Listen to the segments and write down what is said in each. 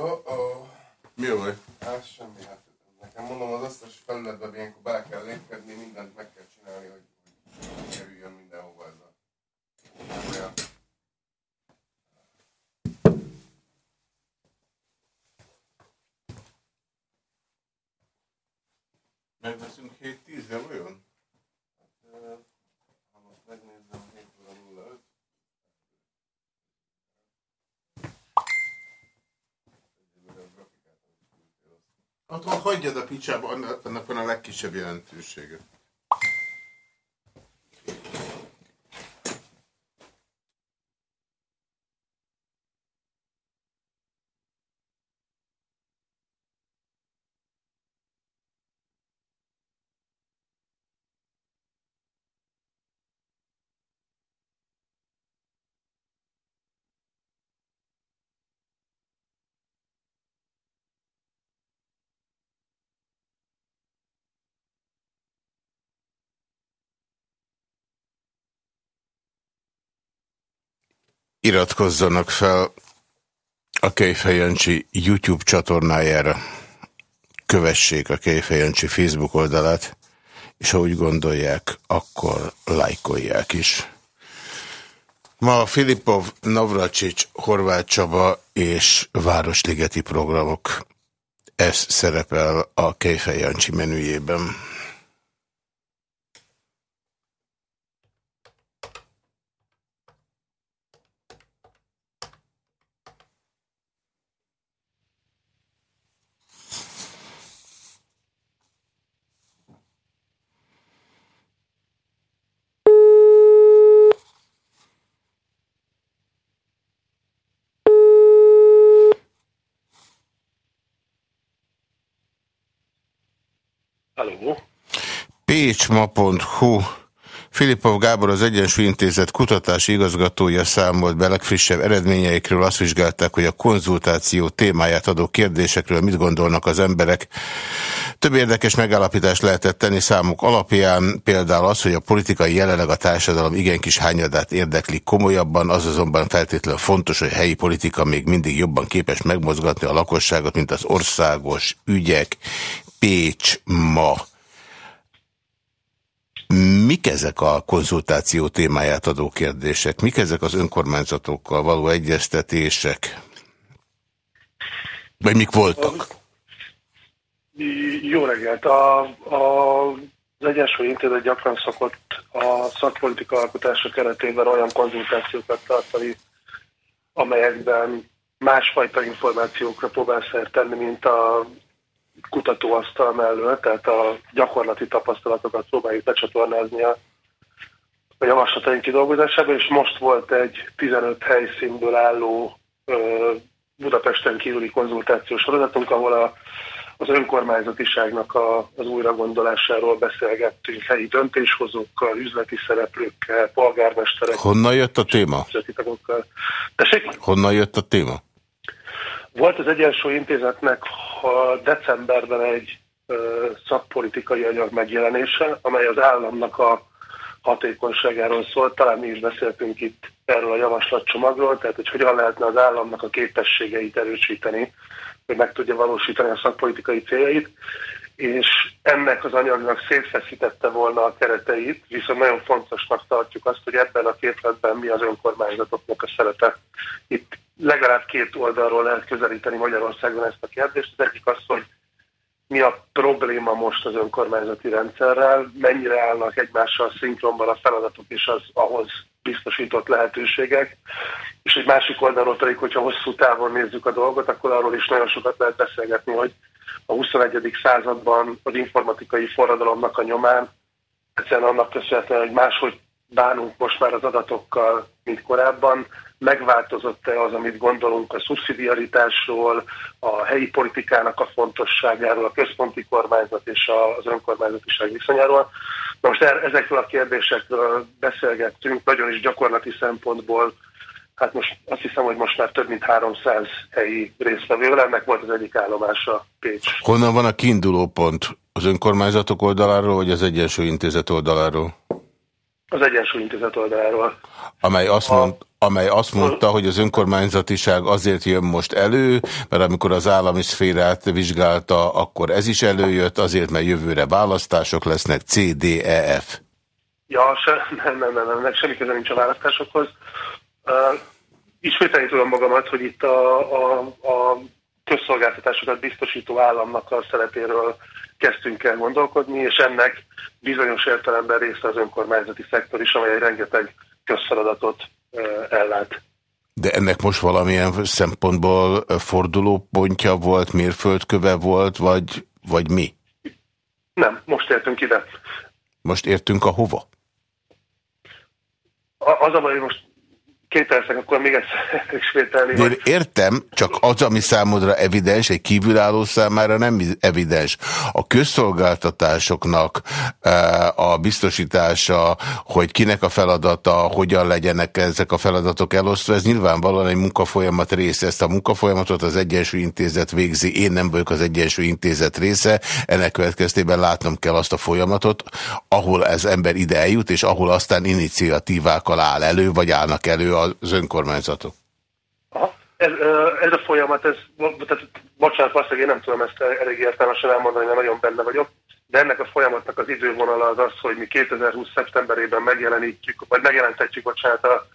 Oh-oh. Mi vagy? Hát semmi, hát nekem mondom, az összes felületben ilyenkor bele kell lépkedni, mindent meg kell csinálni. Attól hagyjad a picsába, annak van a legkisebb jelentősége. Iratkozzanak fel a Kejfej Jancsi YouTube csatornájára. Kövessék a Kejfej Jancsi Facebook oldalát, és ha úgy gondolják, akkor lájkolják is. Ma Filipov, Navracsics, Horváth Csaba és Városligeti programok. Ez szerepel a Kejfej Jancsi menüjében. Halló? Pécsma.hu Filipov Gábor az Egyensúly Intézet kutatási igazgatója számolt be legfrissebb eredményeikről. Azt vizsgálták, hogy a konzultáció témáját adó kérdésekről mit gondolnak az emberek. Több érdekes megállapítást lehetett tenni számuk alapján, például az, hogy a politikai jelenleg a társadalom igen kis hányadát érdekli komolyabban, az azonban feltétlenül fontos, hogy a helyi politika még mindig jobban képes megmozgatni a lakosságot, mint az országos ügyek. Pécs ma. Mik ezek a konzultáció témáját adó kérdések? Mik ezek az önkormányzatokkal való egyeztetések? Vagy mik voltak? Jó reggelt! A, a, az Egyensúly Intézet gyakran szokott a szakpolitika alkotása keretében olyan konzultációkat tartani, amelyekben másfajta információkra próbál szert tenni, mint a kutatóasztal mellől, tehát a gyakorlati tapasztalatokat próbáljuk becsatornázni a, a javaslataink kidolgozásába, és most volt egy 15 helyszínből álló Budapesten kívüli konzultációs sorozatunk, ahol a, az önkormányzatiságnak a, az újragondolásáról beszélgettünk helyi döntéshozókkal, üzleti szereplőkkel, polgármesterekkel. Honnan jött a téma? Honnan jött a téma? Volt az Egyensúly Intézetnek ha decemberben egy szakpolitikai anyag megjelenése, amely az államnak a hatékonyságáról szólt. Talán mi is beszéltünk itt erről a javaslatcsomagról, tehát hogy hogyan lehetne az államnak a képességeit erősíteni, hogy meg tudja valósítani a szakpolitikai céljait, és ennek az anyagnak szétfeszítette volna a kereteit, viszont nagyon fontosnak tartjuk azt, hogy ebben a képletben mi az önkormányzatoknak a szerepe. Itt legalább két oldalról lehet közelíteni Magyarországon ezt a kérdést. Az egyik az, hogy mi a probléma most az önkormányzati rendszerrel, mennyire állnak egymással szinkronban a feladatok és az ahhoz biztosított lehetőségek, és egy másik oldalról pedig, hogyha hosszú távon nézzük a dolgot, akkor arról is nagyon sokat lehet beszélgetni, hogy a 21. században az informatikai forradalomnak a nyomán, egyszerűen annak köszönhetően, hogy máshogy bánunk most már az adatokkal, mint korábban, megváltozott-e az, amit gondolunk a szubszidiaritásról, a helyi politikának a fontosságáról, a központi kormányzat és az önkormányzatiság viszonyáról. Na most er- ezekről a kérdésekről beszélgettünk, nagyon is gyakorlati szempontból, hát most azt hiszem, hogy most már több mint 300 helyi résztvevő, ennek volt az egyik állomása Pécs. Honnan van a kiinduló pont? Az önkormányzatok oldaláról, vagy az Egyensúly Intézet oldaláról? Az Egyensúly Intézet oldaláról. Amely azt, mond, amely azt mondta, hogy az önkormányzatiság azért jön most elő, mert amikor az állami szférát vizsgálta, akkor ez is előjött, azért, mert jövőre választások lesznek C, D, E, F. Ja, se, nem, nem, nem, nem, nem semmi köze nincs a választásokhoz. Uh, ismételni tudom magamat, hogy itt a, a, a közszolgáltatásokat biztosító államnak a szerepéről kezdtünk el gondolkodni, és ennek bizonyos értelemben része az önkormányzati szektor is, amely rengeteg közfeladatot ellát. De ennek most valamilyen szempontból fordulópontja volt, mérföldköve volt, vagy, vagy mi? Nem, most értünk ide. Most értünk a hova? A, az a baj, hogy most Két percek, akkor még egyszer ismételni. Hogy... Értem, csak az, ami számodra evidens, egy kívülálló számára nem evidens. A közszolgáltatásoknak eh, a biztosítása, hogy kinek a feladata, hogyan legyenek ezek a feladatok elosztva, ez nyilvánvalóan egy munkafolyamat része. Ezt a munkafolyamatot az Egyensúly Intézet végzi, én nem vagyok az Egyensúly Intézet része, ennek következtében látnom kell azt a folyamatot, ahol ez ember ide eljut, és ahol aztán iniciatívákkal áll elő, vagy állnak elő az önkormányzatok? Aha. Ez, ez a folyamat, ez, tehát, bocsánat, valószínűleg én nem tudom ezt elég értelmesen elmondani, mert nagyon benne vagyok, de ennek a folyamatnak az idővonala az az, hogy mi 2020. szeptemberében megjelenítjük, vagy megjelentetjük, bocsánat, a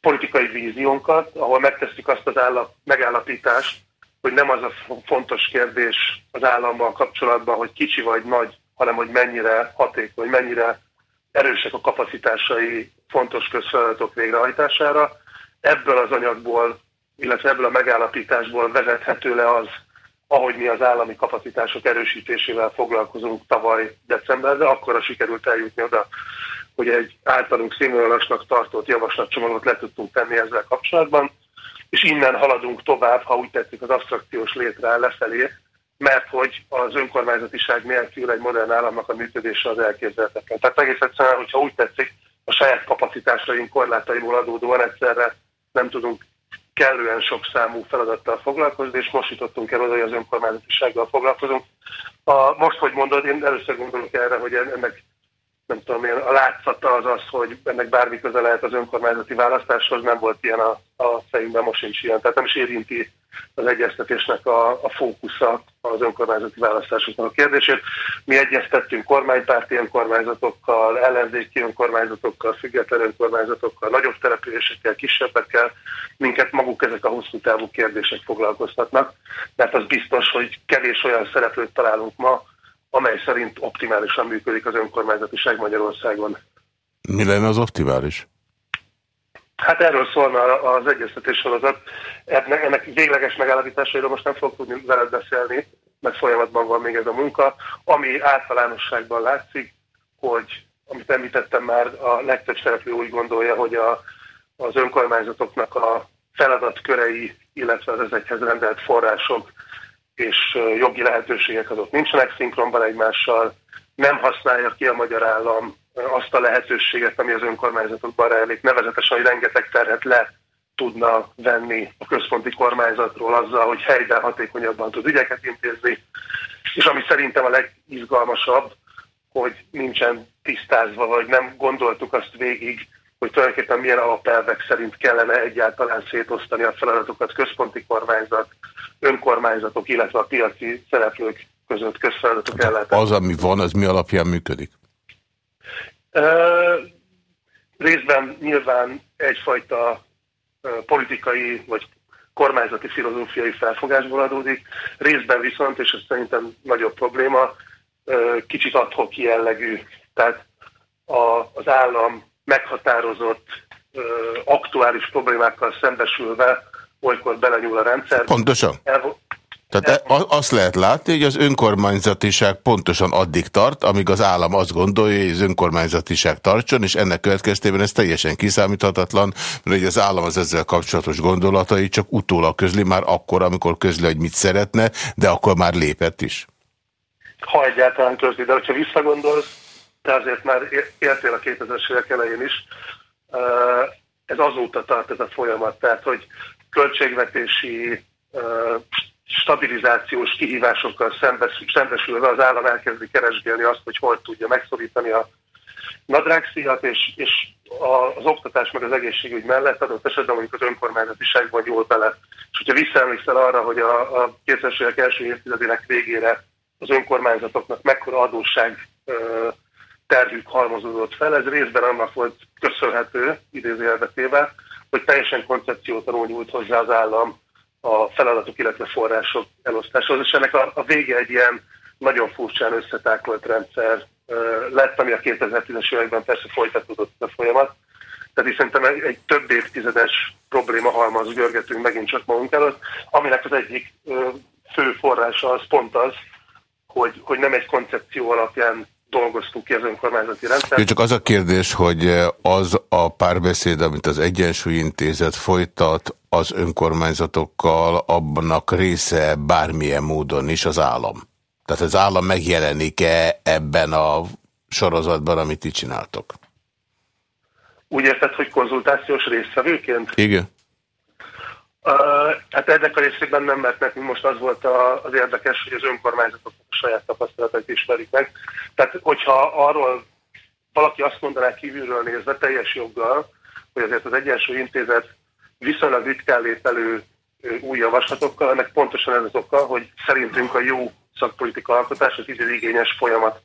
politikai víziónkat, ahol megtesztük azt az állap, megállapítást, hogy nem az a fontos kérdés az állammal kapcsolatban, hogy kicsi vagy nagy, hanem hogy mennyire hatékony, mennyire erősek a kapacitásai fontos közfeladatok végrehajtására. Ebből az anyagból, illetve ebből a megállapításból vezethető le az, ahogy mi az állami kapacitások erősítésével foglalkozunk tavaly decemberben, akkor sikerült eljutni oda, hogy egy általunk színvonalasnak tartott javaslatcsomagot le tudtunk tenni ezzel kapcsolatban, és innen haladunk tovább, ha úgy tetszik, az abstrakciós létre lefelé, mert hogy az önkormányzatiság nélkül egy modern államnak a működése az elképzelhetetlen. Tehát egész egyszerűen, hogyha úgy tetszik, a saját kapacitásaink korlátaiból adódóan egyszerre nem tudunk kellően sok számú feladattal foglalkozni, és most jutottunk el oda, hogy az önkormányzatisággal foglalkozunk. A, most, hogy mondod, én először gondolok erre, hogy ennek nem tudom én, a látszata az az, hogy ennek bármi köze lehet az önkormányzati választáshoz, nem volt ilyen a, a fejünkben, most sincs ilyen. Tehát nem is érinti az egyeztetésnek a, a fókusza az önkormányzati választásoknak a kérdését. Mi egyeztettünk kormánypárti önkormányzatokkal, ellenzéki önkormányzatokkal, független önkormányzatokkal, nagyobb településekkel, kisebbekkel, minket maguk ezek a hosszú távú kérdések foglalkoztatnak, mert az biztos, hogy kevés olyan szereplőt találunk ma, amely szerint optimálisan működik az önkormányzatiság Magyarországon. Mi lenne az optimális? Hát erről szólna az egyeztetés sorozat. Ennek, ennek végleges megállapításairól most nem fogok tudni veled beszélni, mert folyamatban van még ez a munka. Ami általánosságban látszik, hogy, amit említettem már, a legtöbb szereplő úgy gondolja, hogy a, az önkormányzatoknak a feladatkörei, illetve az ezekhez rendelt források és jogi lehetőségek azok nincsenek szinkronban egymással, nem használja ki a magyar állam azt a lehetőséget, ami az önkormányzatokban rejlik, nevezetesen, hogy rengeteg terhet le tudna venni a központi kormányzatról azzal, hogy helyben hatékonyabban tud ügyeket intézni, és ami szerintem a legizgalmasabb, hogy nincsen tisztázva, vagy nem gondoltuk azt végig, hogy tulajdonképpen milyen alapelvek szerint kellene egyáltalán szétosztani a feladatokat központi kormányzat, önkormányzatok, illetve a piaci szereplők között közfeladatok ellátása. Az, ami van, az mi alapján működik? Uh, részben nyilván egyfajta uh, politikai vagy kormányzati filozófiai felfogásból adódik, részben viszont, és ez szerintem nagyobb probléma, uh, kicsit adhok jellegű. Tehát a, az állam meghatározott aktuális problémákkal szembesülve olykor belenyúl a rendszer. Pontosan. El, tehát el... azt lehet látni, hogy az önkormányzatiság pontosan addig tart, amíg az állam azt gondolja, hogy az önkormányzatiság tartson, és ennek következtében ez teljesen kiszámíthatatlan, mert hogy az állam az ezzel kapcsolatos gondolatai csak utólag közli már akkor, amikor közli, hogy mit szeretne, de akkor már lépett is. Ha egyáltalán közli, de hogyha visszagondolsz, te azért már éltél a 2000-es évek elején is, ez azóta tart ez a folyamat, tehát hogy költségvetési stabilizációs kihívásokkal szembesülve az állam elkezdi keresgélni azt, hogy hol tudja megszorítani a nadrágszíjat, és, és az oktatás meg az egészségügy mellett adott esetben mondjuk az önkormányzatiságban jól bele. És hogyha visszaemlékszel arra, hogy a, a 2000-es évek első évtizedének végére az önkormányzatoknak mekkora adósság tervük halmozódott fel, ez részben annak volt köszönhető, idézőjelbetével, hogy teljesen koncepciótanul nyújt hozzá az állam a feladatok, illetve források elosztáshoz, és ennek a, a vége egy ilyen nagyon furcsán összetákolt rendszer lett, ami a 2010-es években persze folytatódott a folyamat. Tehát szerintem egy, egy több évtizedes probléma halmaz görgetünk megint csak magunk előtt, aminek az egyik fő forrása az pont az, hogy, hogy nem egy koncepció alapján dolgoztuk ki az önkormányzati rendszert. Csak az a kérdés, hogy az a párbeszéd, amit az Egyensúly Intézet folytat az önkormányzatokkal, abnak része bármilyen módon is az állam. Tehát az állam megjelenik-e ebben a sorozatban, amit itt csináltok? Úgy érted, hogy konzultációs résztvevőként? Igen. Hát ennek a részében nem, mert nekünk most az volt a, az érdekes, hogy az önkormányzatok a saját tapasztalatait ismerik meg. Tehát, hogyha arról valaki azt mondaná kívülről nézve teljes joggal, hogy azért az Egyensúly Intézet viszonylag ritkán lép elő új javaslatokkal, ennek pontosan ez az oka, hogy szerintünk a jó szakpolitika alkotás az időigényes folyamat,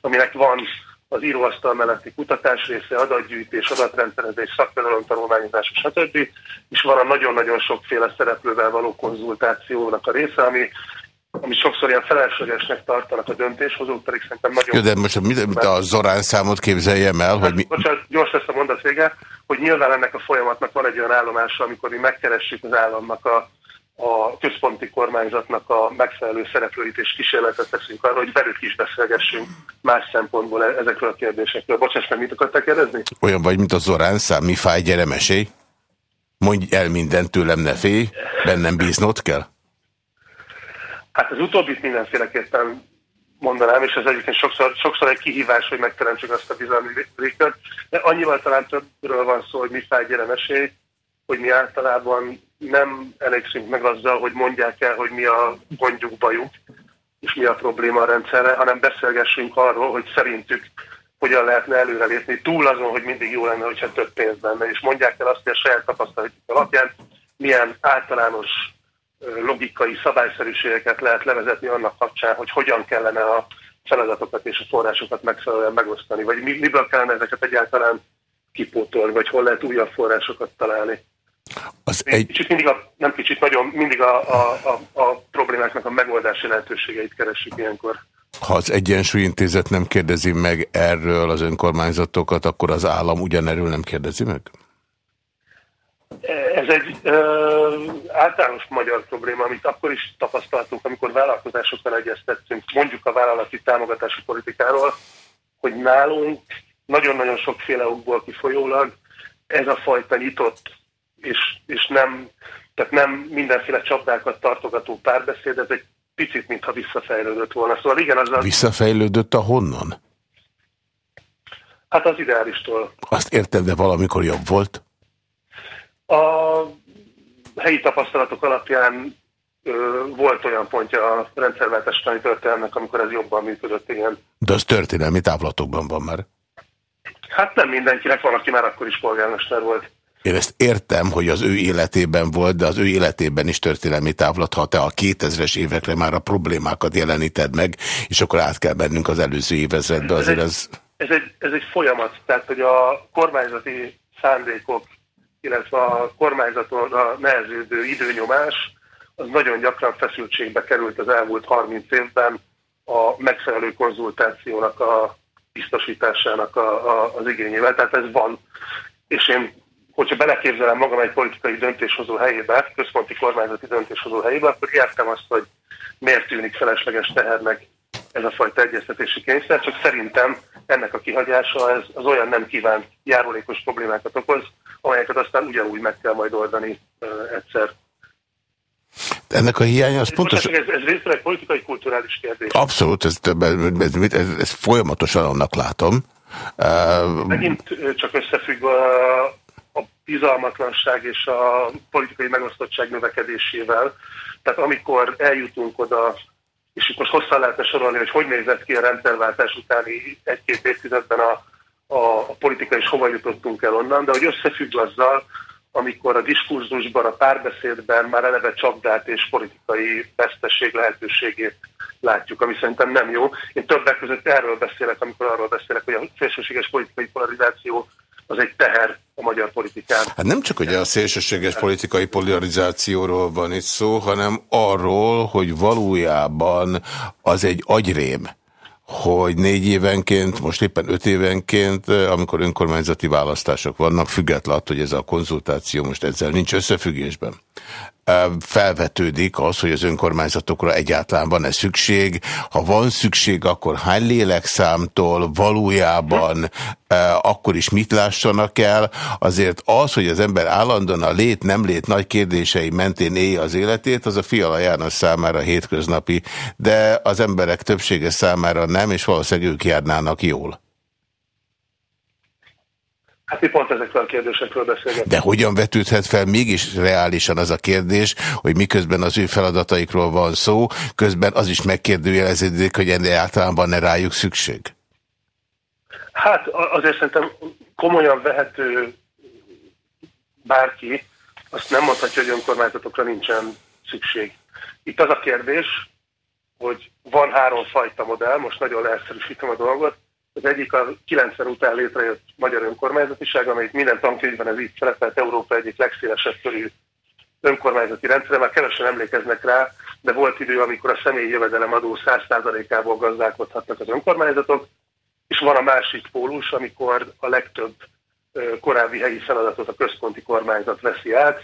aminek van az íróasztal melletti kutatás része, adatgyűjtés, adatrendszerezés, szaktanulom tanulmányozás, stb. És van a nagyon-nagyon sokféle szereplővel való konzultációnak a része, ami ami sokszor ilyen feleslegesnek tartanak a döntéshozók, pedig szerintem nagyon... Jó, de most mit, a Zorán számot képzeljem el, hogy mi... Bocsánat, gyors lesz a mondat vége, hogy nyilván ennek a folyamatnak van egy olyan állomása, amikor mi megkeressük az államnak a, a központi kormányzatnak a megfelelő szereplőit és kísérletet teszünk arra, hogy velük is beszélgessünk más szempontból e- ezekről a kérdésekről. Bocsáss meg, mit akartak kérdezni? Olyan vagy, mint a Zorán szám, mi fáj, gyere mesélj. Mondj el mindent tőlem, ne félj, bennem bíznod kell. Hát az utóbbit mindenféleképpen mondanám, és ez egyébként sokszor, sokszor egy kihívás, hogy megteremtsük azt a bizalmi légkört, de annyival talán többről van szó, hogy mi fáj, gyere mesélj, hogy mi általában nem elégszünk meg azzal, hogy mondják el, hogy mi a gondjuk, bajuk, és mi a probléma a rendszerre, hanem beszélgessünk arról, hogy szerintük hogyan lehetne előrelépni, túl azon, hogy mindig jó lenne, hogyha több pénz lenne, és mondják el azt, hogy a saját tapasztalatok alapján milyen általános logikai szabályszerűségeket lehet levezetni annak kapcsán, hogy hogyan kellene a feladatokat és a forrásokat megfelelően megosztani, vagy miből kellene ezeket egyáltalán kipótolni, vagy hol lehet újabb forrásokat találni. Az egy... Kicsit mindig a, nem kicsit, nagyon mindig a, a, a, a problémáknak a megoldási lehetőségeit keressük ilyenkor. Ha az Egyensúlyintézet nem kérdezi meg erről az önkormányzatokat, akkor az állam ugyanerről nem kérdezi meg? Ez egy ö, általános magyar probléma, amit akkor is tapasztaltunk, amikor vállalkozásokkal egyeztettünk, mondjuk a vállalati támogatási politikáról, hogy nálunk nagyon-nagyon sokféle okból kifolyólag ez a fajta nyitott és, és nem, tehát nem mindenféle csapdákat tartogató párbeszéd, ez egy picit, mintha visszafejlődött volna. Szóval igen, az a... Visszafejlődött a honnan? Hát az ideálistól. Azt érted, de valamikor jobb volt? A helyi tapasztalatok alapján ö, volt olyan pontja a rendszerváltás történelmnek, amikor ez jobban működött, igen. De az történelmi távlatokban van már. Hát nem mindenkinek, van, aki már akkor is polgármester volt. Én ezt értem, hogy az ő életében volt, de az ő életében is történelmi távlat, ha te a 2000-es évekre már a problémákat jeleníted meg, és akkor át kell bennünk az előző évezredbe, azért ez... Ez egy, ez egy folyamat, tehát hogy a kormányzati szándékok, illetve a kormányzaton a neheződő időnyomás, az nagyon gyakran feszültségbe került az elmúlt 30 évben a megfelelő konzultációnak a biztosításának a, a, az igényével. Tehát ez van, és én hogyha beleképzelem magam egy politikai döntéshozó helyébe, központi kormányzati döntéshozó helyébe, akkor értem azt, hogy miért tűnik felesleges tehernek ez a fajta egyeztetési kényszer, csak szerintem ennek a kihagyása ez, az olyan nem kívánt járulékos problémákat okoz, amelyeket aztán ugyanúgy meg kell majd oldani uh, egyszer. Ennek a hiánya az pontos... Ez, ez részben egy politikai, kulturális kérdés. Abszolút, ez, ez, ez, ez, ez folyamatosan annak látom. Uh, Megint csak összefügg a bizalmatlanság és a politikai megosztottság növekedésével. Tehát amikor eljutunk oda, és itt most hosszan lehetne sorolni, hogy hogy nézett ki a rendszerváltás utáni egy-két évtizedben a, a politika és hova jutottunk el onnan, de hogy összefügg azzal, amikor a diskurzusban, a párbeszédben már eleve csapdát és politikai veszteség lehetőségét látjuk, ami szerintem nem jó. Én többek között erről beszélek, amikor arról beszélek, hogy a szélsőséges politikai polarizáció az egy teher a magyar politikán. Hát nem csak ugye a szélsőséges politikai polarizációról van itt szó, hanem arról, hogy valójában az egy agyrém hogy négy évenként, most éppen öt évenként, amikor önkormányzati választások vannak, függetlenül attól, hogy ez a konzultáció most ezzel nincs összefüggésben felvetődik az, hogy az önkormányzatokra egyáltalán van-e szükség. Ha van szükség, akkor hány lélekszámtól valójában akkor is mit lássanak el. Azért az, hogy az ember állandóan a lét, nem lét nagy kérdései mentén élje az életét, az a Fiala János számára hétköznapi, de az emberek többsége számára nem, és valószínűleg ők járnának jól. Hát mi pont ezekről a kérdésekről beszélgetünk. De hogyan vetődhet fel mégis reálisan az a kérdés, hogy miközben az ő feladataikról van szó, közben az is megkérdőjeleződik, hogy ennél általában ne rájuk szükség? Hát azért szerintem komolyan vehető bárki, azt nem mondhatja, hogy önkormányzatokra nincsen szükség. Itt az a kérdés, hogy van három fajta modell, most nagyon leegyszerűsítem a dolgot, az egyik a 90 után létrejött magyar önkormányzatiság, amelyik minden tankönyvben ez így szerepelt Európa egyik legszélesebb körű önkormányzati rendszere, már kevesen emlékeznek rá, de volt idő, amikor a személyi jövedelemadó 100%-ából gazdálkodhatnak az önkormányzatok, és van a másik pólus, amikor a legtöbb korábbi helyi feladatot a központi kormányzat veszi át,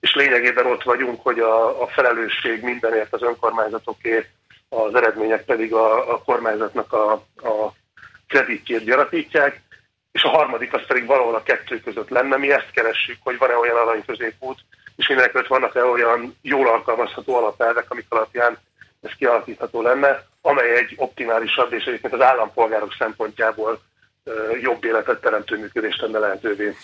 és lényegében ott vagyunk, hogy a, a felelősség mindenért az önkormányzatoké, az eredmények pedig a, a kormányzatnak a, a kreditjét gyaratítják, és a harmadik az pedig valahol a kettő között lenne. Mi ezt keressük, hogy van-e olyan alany középút, és mindenek vannak-e olyan jól alkalmazható alapelvek, amik alapján ez kialakítható lenne, amely egy optimálisabb és egyébként az állampolgárok szempontjából jobb életet teremtő működést tenne lehetővé.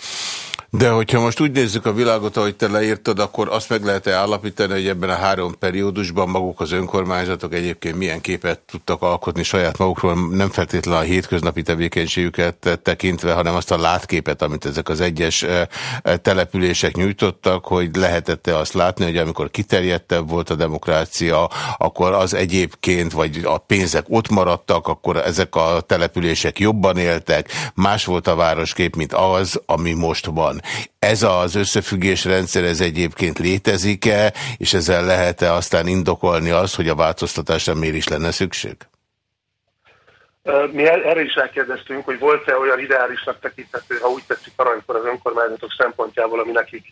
De hogyha most úgy nézzük a világot, ahogy te leírtad, akkor azt meg lehet-e állapítani, hogy ebben a három periódusban maguk az önkormányzatok egyébként milyen képet tudtak alkotni saját magukról, nem feltétlenül a hétköznapi tevékenységüket tekintve, hanem azt a látképet, amit ezek az egyes eh, eh, települések nyújtottak, hogy lehetette azt látni, hogy amikor kiterjedtebb volt a demokrácia, akkor az egyébként, vagy a pénzek ott maradtak, akkor ezek a települések jobban éltek, más volt a városkép, mint az, ami most van. Ez az összefüggés rendszer, ez egyébként létezik-e, és ezzel lehet-e aztán indokolni azt, hogy a változtatásra miért is lenne szükség? Mi erre is rákérdeztünk, hogy volt-e olyan ideálisnak tekinthető, ha úgy tetszik aranykor az önkormányzatok szempontjából, ami nekik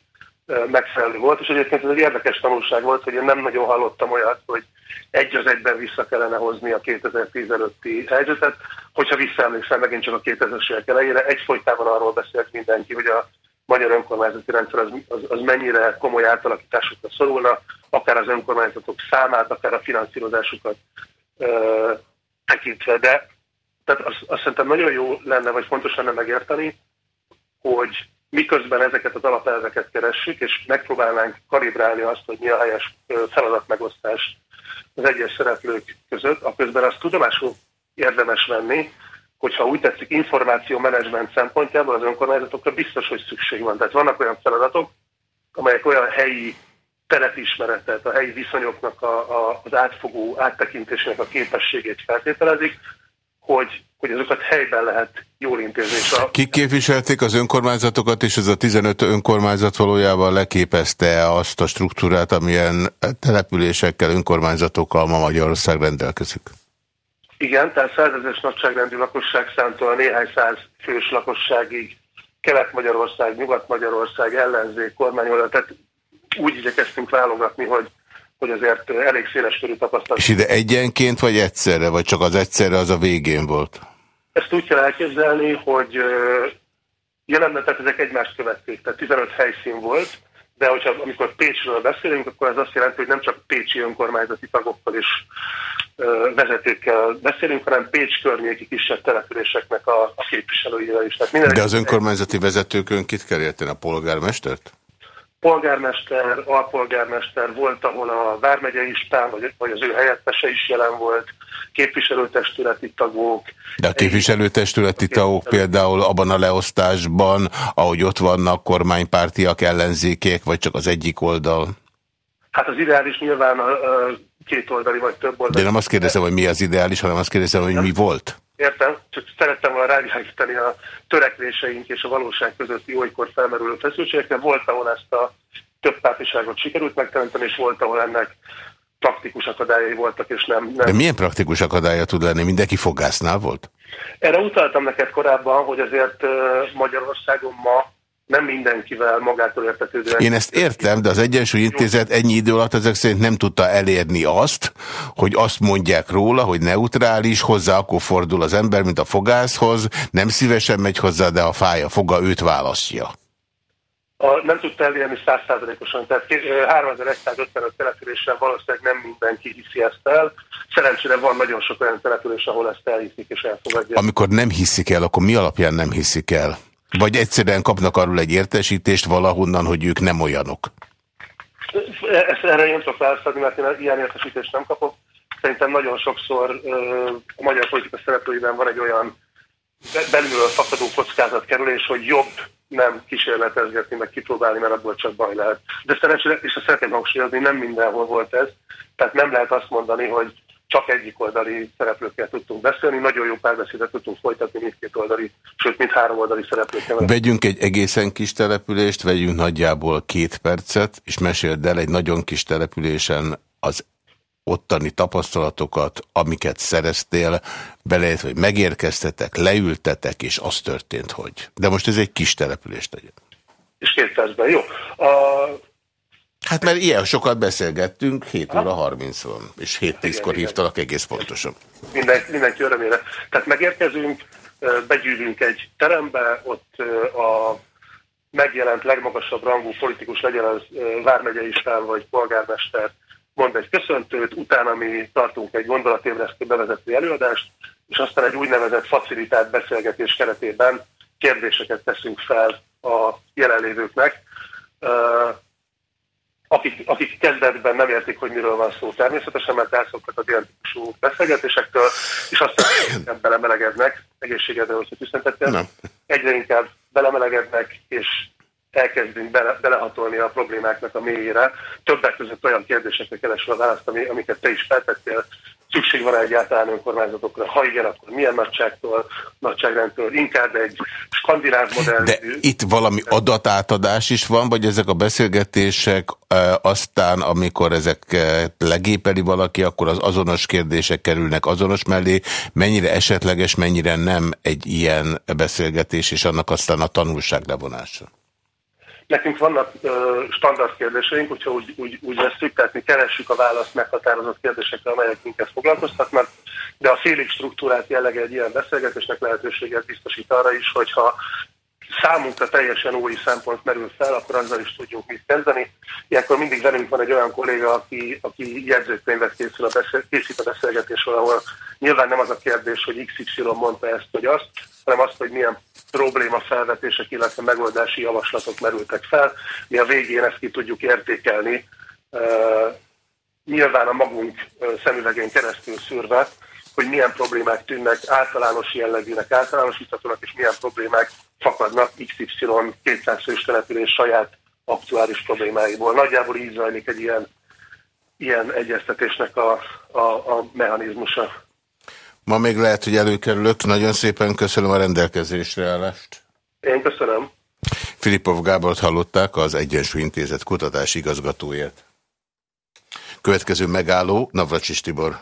megfelelő volt, és egyébként ez egy érdekes tanulság volt, hogy én nem nagyon hallottam olyat, hogy egy az egyben vissza kellene hozni a 2010 előtti helyzetet. Hogyha visszaemlékszem megint csak a 2000-es évek elejére, egyfolytában arról beszélt mindenki, hogy a magyar önkormányzati rendszer az, az, az mennyire komoly átalakításokra szorulna, akár az önkormányzatok számát, akár a finanszírozásukat ö, tekintve. De tehát azt, azt szerintem nagyon jó lenne, vagy fontos lenne megérteni, hogy miközben ezeket az alapelveket keressük, és megpróbálnánk kalibrálni azt, hogy mi a helyes feladatmegosztás az egyes szereplők között, a közben azt tudomásul érdemes venni, hogyha úgy tetszik, információ-menedzsment szempontjából az önkormányzatokra biztos, hogy szükség van. Tehát vannak olyan feladatok, amelyek olyan helyi telepismeretet, a helyi viszonyoknak a, a, az átfogó áttekintésének a képességét feltételezik, hogy, hogy azokat helyben lehet jól intézni. A... Kik képviselték az önkormányzatokat, és ez a 15 önkormányzat valójában leképezte azt a struktúrát, amilyen településekkel, önkormányzatokkal ma Magyarország rendelkezik? Igen, tehát százezes nagyságrendű lakosság számtól néhány száz fős lakosságig, Kelet-Magyarország, Nyugat-Magyarország, ellenzék, kormányoldal, tehát úgy igyekeztünk válogatni, hogy, hogy azért elég széles körű tapasztalat. És ide egyenként vagy egyszerre, vagy csak az egyszerre az a végén volt? Ezt úgy kell elképzelni, hogy jelenben tehát ezek egymást követték, tehát 15 helyszín volt, de hogyha amikor Pécsről beszélünk, akkor ez azt jelenti, hogy nem csak pécsi önkormányzati tagokkal és vezetőkkel beszélünk, hanem Pécs környéki kisebb településeknek a, a képviselőivel is. Tehát de az önkormányzati vezetőkön kit kell érteni? A polgármestert? polgármester, alpolgármester volt, ahol a Vármegyei Ispán, vagy, vagy az ő helyettese is jelen volt, képviselőtestületi tagok. De a képviselőtestületi tagok például abban a leosztásban, ahogy ott vannak kormánypártiak, ellenzékek, vagy csak az egyik oldal? Hát az ideális nyilván két oldali vagy több oldali. De nem azt kérdezem, hogy mi az ideális, hanem azt kérdezem, hogy mi volt? Értem, csak szerettem volna rávilágítani a törekvéseink és a valóság közötti olykor felmerülő feszültségekre. Volt, ahol ezt a több pártiságot sikerült megteremteni, és volt, ahol ennek praktikus akadályai voltak, és nem, nem... De milyen praktikus akadálya tud lenni? Mindenki fogásznál volt? Erre utaltam neked korábban, hogy azért Magyarországon ma nem mindenkivel magától értetődően. Én ezt értem, de az Egyensúly Intézet ennyi idő alatt ezek szerint nem tudta elérni azt, hogy azt mondják róla, hogy neutrális, hozzá akkor fordul az ember, mint a fogászhoz, nem szívesen megy hozzá, de a fája foga, őt választja. A, nem tudta elérni százszázalékosan, tehát 3155 településen valószínűleg nem mindenki hiszi ezt el. Szerencsére van nagyon sok olyan település, ahol ezt elhiszik és elfogadják. Amikor nem hiszik el, akkor mi alapján nem hiszik el? Vagy egyszerűen kapnak arról egy értesítést valahonnan, hogy ők nem olyanok? Ezt erre én tudok választani, mert én ilyen értesítést nem kapok. Szerintem nagyon sokszor a magyar politika szereplőiben van egy olyan belülről fakadó kockázatkerülés, hogy jobb nem kísérletezgetni, meg kipróbálni, mert abból csak baj lehet. De szerencsére, és azt szeretném hangsúlyozni, nem mindenhol volt ez. Tehát nem lehet azt mondani, hogy csak egyik oldali szereplőkkel tudtunk beszélni, nagyon jó párbeszédet tudtunk folytatni mindkét oldali, sőt, mind három oldali szereplőkkel. Vegyünk egy egészen kis települést, vegyünk nagyjából két percet, és meséld el egy nagyon kis településen az ottani tapasztalatokat, amiket szereztél, belejött, hogy megérkeztetek, leültetek, és az történt, hogy. De most ez egy kis település legyen. És két percben, jó. A Hát mert ilyen sokat beszélgettünk, 7 óra 30 van, és 7-10-kor hívtalak egész pontosan. Minden, mindenki örömére. Tehát megérkezünk, begyűlünk egy terembe, ott a megjelent legmagasabb rangú politikus legyen az vármegyei istán vagy polgármester, mond egy köszöntőt, utána mi tartunk egy gondolatébresztő bevezető előadást, és aztán egy úgynevezett facilitált beszélgetés keretében kérdéseket teszünk fel a jelenlévőknek akik, akik kezdetben nem értik, hogy miről van szó. Természetesen, mert elszoktak az ilyen típusú beszélgetésektől, és aztán belemelegednek, egészségedre, hogy tüszentettél, egyre inkább belemelegednek, és elkezdünk bele, belehatolni a problémáknak a mélyére. Többek között olyan kérdésekre keresve a választ, amiket te is feltettél, szükség van egyáltalán önkormányzatokra? Ha igen, akkor milyen nagyságtól, nagyságrendtől? Inkább egy skandináv modell. De itt valami adatátadás is van, vagy ezek a beszélgetések aztán, amikor ezek legépeli valaki, akkor az azonos kérdések kerülnek azonos mellé, mennyire esetleges, mennyire nem egy ilyen beszélgetés, és annak aztán a tanulság levonása? Nekünk vannak ö, standard kérdéseink, hogyha úgy, úgy, úgy veszük, tehát mi keressük a választ meghatározott kérdésekre, amelyek minket foglalkoztatnak, de a félig struktúrát jellege egy ilyen beszélgetésnek lehetőséget biztosít arra is, hogyha számunkra teljesen új szempont merül fel, akkor azzal is tudjuk mit kezdeni. Ilyenkor mindig velünk van egy olyan kolléga, aki, aki jegyzőkönyvet készül a beszél, készít a beszélgetésről, ahol nyilván nem az a kérdés, hogy XY mondta ezt vagy azt, hanem azt, hogy milyen probléma felvetések, illetve megoldási javaslatok merültek fel. Mi a végén ezt ki tudjuk értékelni, nyilván a magunk szemüvegén keresztül szűrve, hogy milyen problémák tűnnek általános jellegűnek, általánosíthatónak, és milyen problémák fakadnak XY 200 fős település saját aktuális problémáiból. Nagyjából így zajlik egy ilyen, ilyen egyeztetésnek a, a, a mechanizmusa. Ma még lehet, hogy előkerülök. Nagyon szépen köszönöm a rendelkezésre állást. Én köszönöm. Filipov Gábort hallották az Egyensúly Intézet kutatási igazgatóját. Következő megálló Navracsis Tibor.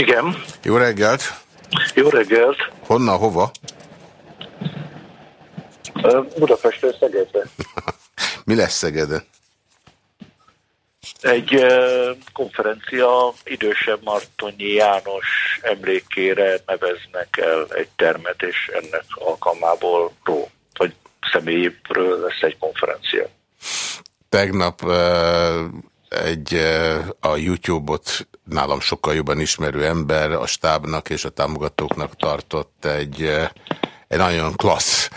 Igen. Jó reggelt! Jó reggelt! Honnan, hova? Budapestről Szegedre. Mi lesz Szegeden? Egy konferencia idősebb Martonyi János emlékére neveznek el egy termet, és ennek alkalmából ró, vagy személyéről lesz egy konferencia. Tegnap egy a YouTube-ot nálam sokkal jobban ismerő ember a stábnak és a támogatóknak tartott egy egy nagyon klassz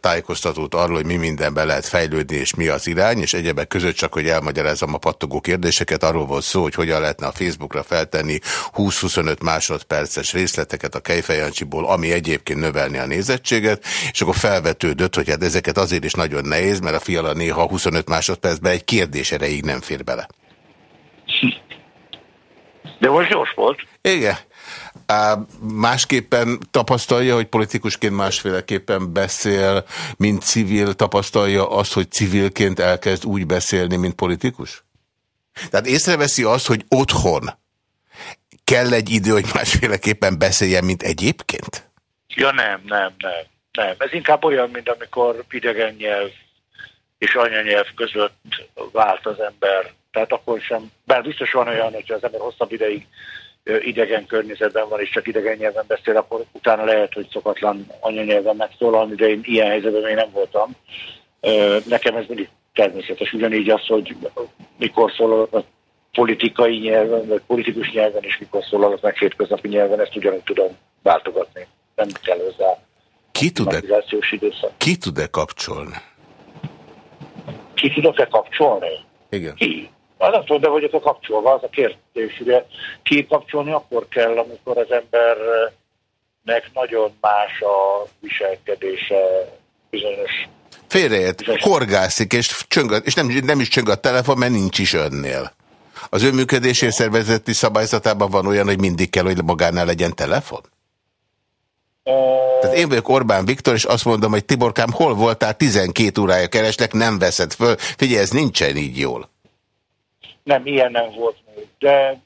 tájékoztatót arról, hogy mi mindenben lehet fejlődni, és mi az irány, és egyebek között csak, hogy elmagyarázom a pattogó kérdéseket, arról volt szó, hogy hogyan lehetne a Facebookra feltenni 20-25 másodperces részleteket a Kejfejancsiból, ami egyébként növelni a nézettséget, és akkor felvetődött, hogy hát ezeket azért is nagyon nehéz, mert a fiala néha 25 másodpercben egy kérdés erejéig nem fér bele. De most gyors volt. Igen. Másképpen tapasztalja, hogy politikusként másféleképpen beszél, mint civil, tapasztalja azt, hogy civilként elkezd úgy beszélni, mint politikus? Tehát észreveszi azt, hogy otthon kell egy idő, hogy másféleképpen beszéljen, mint egyébként? Ja nem, nem, nem. nem. Ez inkább olyan, mint amikor idegen nyelv és anyanyelv között vált az ember. Tehát akkor sem, bár biztos van olyan, hogyha az ember hosszabb ideig idegen környezetben van, és csak idegen nyelven beszél, akkor utána lehet, hogy szokatlan anyanyelven megszólalni, de én ilyen helyzetben még nem voltam. Nekem ez mindig természetes. Ugyanígy az, hogy mikor szólok a politikai nyelven, vagy politikus nyelven, és mikor szólok meg hétköznapi nyelven, ezt ugyanúgy tudom váltogatni. Nem kell hozzá ki tud-e, ki tud-e kapcsolni? Ki tudok-e kapcsolni? Igen. Ki? Az nem tudom, de vagyok kapcsolva, az a kérdés. Ugye kikapcsolni akkor kell, amikor az embernek nagyon más a viselkedése bizonyos Félreért, horgászik, és, csöng, és nem, nem is csöng a telefon, mert nincs is önnél. Az önműködési szervezeti szabályzatában van olyan, hogy mindig kell, hogy magánál legyen telefon? Tehát én vagyok Orbán Viktor, és azt mondom, hogy Tiborkám, hol voltál? 12 órája kereslek, nem veszed föl. Figyelj, ez nincsen így jól. Nem, ilyen nem volt még. De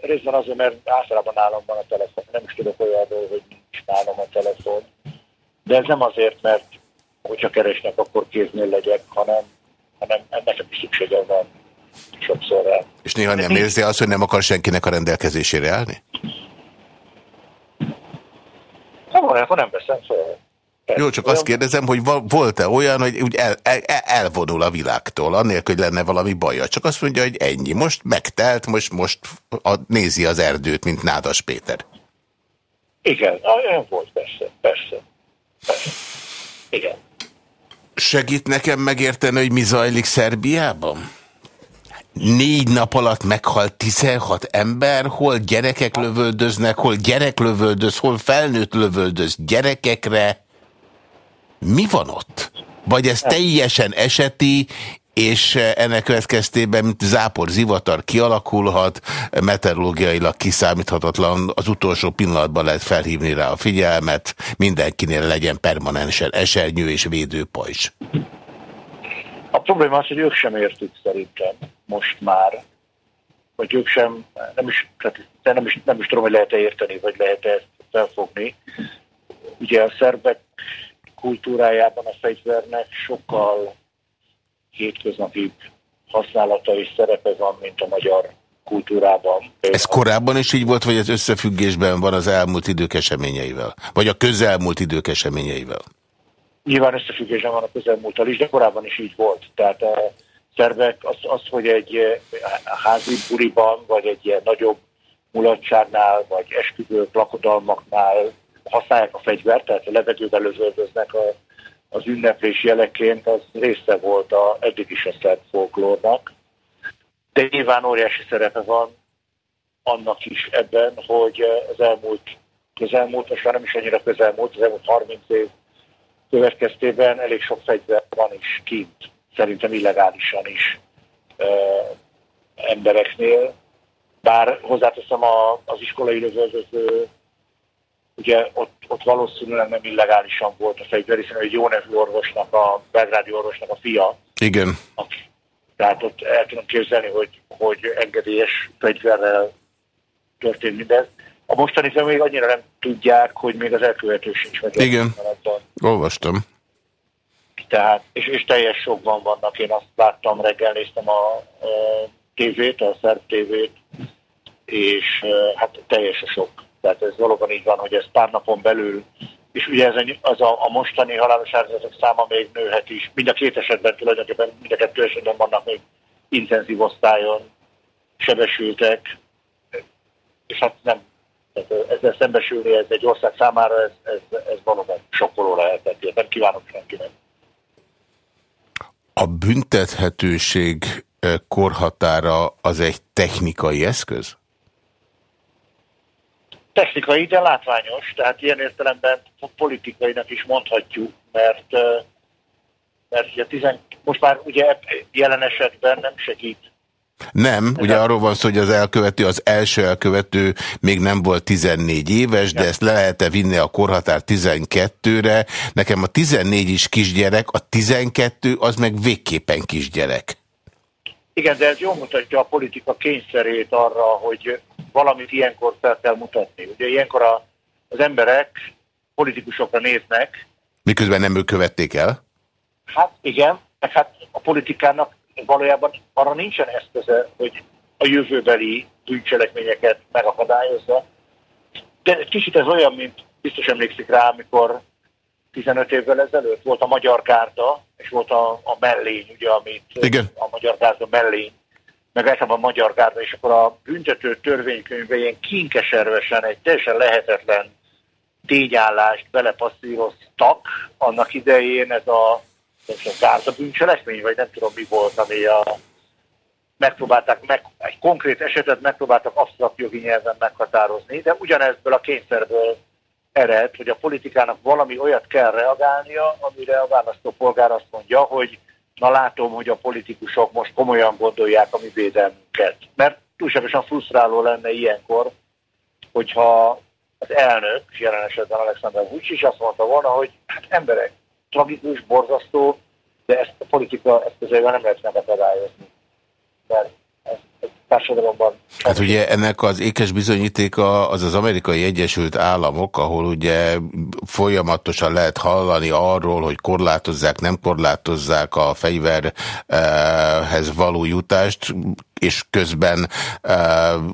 részben azért, mert általában nálam van a telefon. Nem is tudok olyanról, hogy nincs nálam a telefon. De ez nem azért, mert hogyha keresnek, akkor kéznél legyek, hanem, hanem ennek is szükségem van sokszor rá. És néha nem érzi azt, hogy nem akar senkinek a rendelkezésére állni? Nem, van, nem veszem fel. Jó, csak azt kérdezem, hogy volt-e olyan, hogy úgy el, el, elvonul a világtól, annélkül, hogy lenne valami baja. Csak azt mondja, hogy ennyi. Most megtelt, most, most a, nézi az erdőt, mint Nádas Péter. Igen, olyan volt, persze, persze. persze. Igen. Segít nekem megérteni, hogy mi zajlik Szerbiában? Négy nap alatt meghalt 16 ember, hol gyerekek lövöldöznek, hol gyerek lövöldöz, hol felnőtt lövöldöz gyerekekre. Mi van ott? Vagy ez teljesen eseti, és ennek következtében, mint zápor zivatar kialakulhat, meteorológiailag kiszámíthatatlan, az utolsó pillanatban lehet felhívni rá a figyelmet, mindenkinél legyen permanensen esernyő és védőpajzs. A probléma az, hogy ők sem értik szerintem most már, vagy ők sem, nem is, tehát nem is, nem is tudom, hogy lehet-e érteni, vagy lehet-e ezt felfogni. Ugye a szerbek kultúrájában a fegyvernek sokkal hétköznapi használata és szerepe van, mint a magyar kultúrában. Ez korábban is így volt, vagy ez összefüggésben van az elmúlt idők eseményeivel? Vagy a közelmúlt idők eseményeivel? Nyilván összefüggésben van a közelmúltal is, de korábban is így volt. Tehát a szervek az, az hogy egy eh, házi buriban, vagy egy ilyen nagyobb mulatságnál, vagy esküvők, lakodalmaknál használják a fegyvert, tehát a levegővel lövöldöznek a, az ünneplés jeleként, az része volt a, eddig is a szerb folklórnak. De nyilván óriási szerepe van annak is ebben, hogy az elmúlt, közelmúlt, most már nem is annyira közelmúlt, az elmúlt 30 év következtében elég sok fegyver van is kint, szerintem illegálisan is ö, embereknél. Bár hozzáteszem a, az iskolai lövöldöző ugye ott, ott valószínűleg nem illegálisan volt a fegyver, hiszen egy jó nevű orvosnak, a belgrádi orvosnak a fia. Igen. Aki, tehát ott el tudom képzelni, hogy, hogy engedélyes fegyverrel történt mindez. A mostani még annyira nem tudják, hogy még az elkövető sincs meg. Igen, olvastam. Tehát, és, és teljes sokban vannak. Én azt láttam, reggel néztem a, a tévét, a szerb tévét, és hát teljes a sok. Tehát ez valóban így van, hogy ez pár napon belül és ugye ez az a, a mostani halálos áldozatok száma még nőhet is. Mind a két esetben tulajdonképpen, mind a kettő esetben vannak még intenzív osztályon sebesültek, és hát nem, tehát ezzel szembesülni ez egy ország számára, ez, ez, ez valóban sokkoló lehetett, nem kívánok senkinek. A büntethetőség korhatára az egy technikai eszköz? Technikai, de látványos, tehát ilyen értelemben politikainak is mondhatjuk, mert, mert ugye tizen, most már ugye jelen esetben nem segít nem, ugye arról van szó, hogy az elkövető, az első elkövető még nem volt 14 éves, de ezt le lehet-e vinni a korhatár 12-re. Nekem a 14 is kisgyerek, a 12 az meg végképpen kisgyerek. Igen, de ez jól mutatja a politika kényszerét arra, hogy valamit ilyenkor fel kell mutatni. Ugye ilyenkor a, az emberek politikusokra néznek. Miközben nem ők követték el? Hát igen, hát a politikának valójában arra nincsen eszköze, hogy a jövőbeli bűncselekményeket megakadályozza. De kicsit ez olyan, mint biztos emlékszik rá, amikor 15 évvel ezelőtt volt a Magyar Gárda, és volt a, a mellény, ugye, amit Igen. a Magyar Gárda mellény, meg általában a Magyar Gárda, és akkor a büntető törvénykönyvben ilyen kinkeservesen egy teljesen lehetetlen tényállást belepasszíroztak annak idején ez a a gárda bűncselekmény, vagy nem tudom mi volt, ami a, megpróbálták meg, egy konkrét esetet megpróbáltak absztrakt jogi nyelven meghatározni, de ugyanezből a kényszerből ered, hogy a politikának valami olyat kell reagálnia, amire a választópolgár azt mondja, hogy na látom, hogy a politikusok most komolyan gondolják a mi védelmünket. Mert túlságosan frusztráló lenne ilyenkor, hogyha az elnök, jelen esetben Alexander Vucic azt mondta volna, hogy hát emberek, tragikus, borzasztó, de ezt a politika eszközeivel nem lehet megakadályozni. Mert társadalomban. Hát ugye ennek az ékes bizonyítéka az az amerikai Egyesült Államok, ahol ugye folyamatosan lehet hallani arról, hogy korlátozzák, nem korlátozzák a fegyverhez való jutást, és közben uh,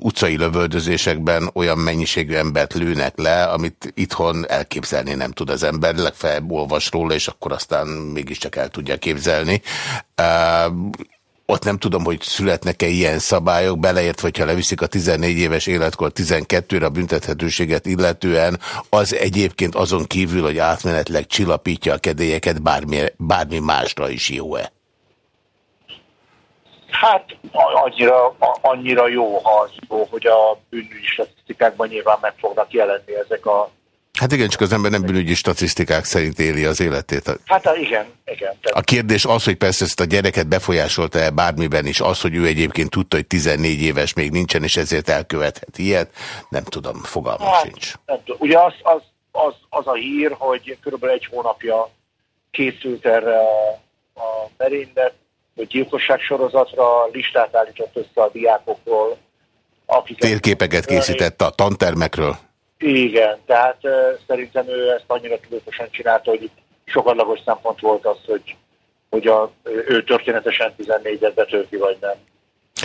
utcai lövöldözésekben olyan mennyiségű embert lőnek le, amit itthon elképzelni nem tud az ember, legfeljebb olvas róla, és akkor aztán mégiscsak el tudja képzelni. Uh, ott nem tudom, hogy születnek-e ilyen szabályok, beleért, hogyha leviszik a 14 éves életkor 12-re a büntethetőséget illetően, az egyébként azon kívül, hogy átmenetleg csillapítja a kedélyeket, bármi, bármi másra is jó-e? Hát annyira, annyira jó, ha az jó, hogy a bűnügyi statisztikákban nyilván meg fognak jelenni ezek a Hát igen, csak az ember nem bűnügyi statisztikák szerint éli az életét. Hát igen, igen. A kérdés az, hogy persze ezt a gyereket befolyásolta-e bármiben is, az, hogy ő egyébként tudta, hogy 14 éves még nincsen, és ezért elkövethet ilyet, nem tudom, fogalmam hát, sincs. Nem tudom. Ugye az, az, az, az a hír, hogy körülbelül egy hónapja készült erre a, a merénylet, hogy gyilkosság sorozatra listát állított össze a diákokról. Térképeket készített a tantermekről. Igen, tehát szerintem ő ezt annyira tudatosan csinálta, hogy sokadlagos szempont volt az, hogy, hogy a, ő történetesen 14-et betölti, vagy nem.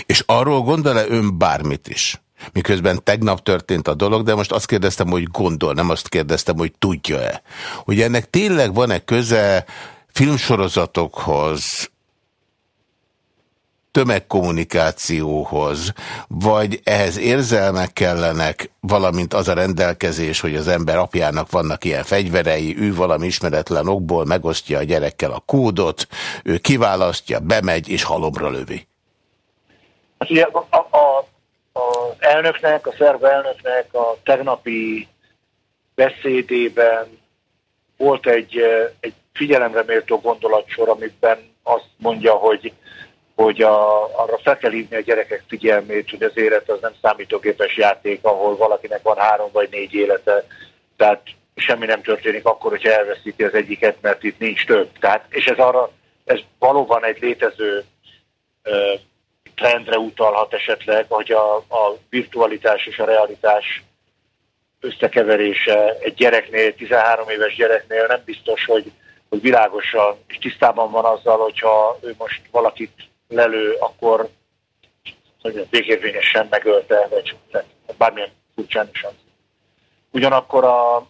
És arról gondol-e ön bármit is? Miközben tegnap történt a dolog, de most azt kérdeztem, hogy gondol, nem azt kérdeztem, hogy tudja-e. Hogy ennek tényleg van-e köze filmsorozatokhoz, tömegkommunikációhoz, vagy ehhez érzelmek kellenek, valamint az a rendelkezés, hogy az ember apjának vannak ilyen fegyverei, ő valami ismeretlen okból megosztja a gyerekkel a kódot, ő kiválasztja, bemegy és halomra lövi. Hát ugye a, a, elnöknek, a szerv elnöknek a tegnapi beszédében volt egy, egy figyelemre méltó gondolatsor, amiben azt mondja, hogy hogy a, arra fel kell hívni a gyerekek figyelmét, hogy az élet az nem számítógépes játék, ahol valakinek van három vagy négy élete, tehát semmi nem történik akkor, hogyha elveszíti az egyiket, mert itt nincs több. Tehát, és ez arra, ez valóban egy létező ö, trendre utalhat esetleg, hogy a, a virtualitás és a realitás összekeverése egy gyereknél, 13 éves gyereknél nem biztos, hogy, hogy világosan és tisztában van azzal, hogyha ő most valakit lelő, akkor hogy végérvényesen megölte, vagy bármilyen furcsán is az. Ugyanakkor a,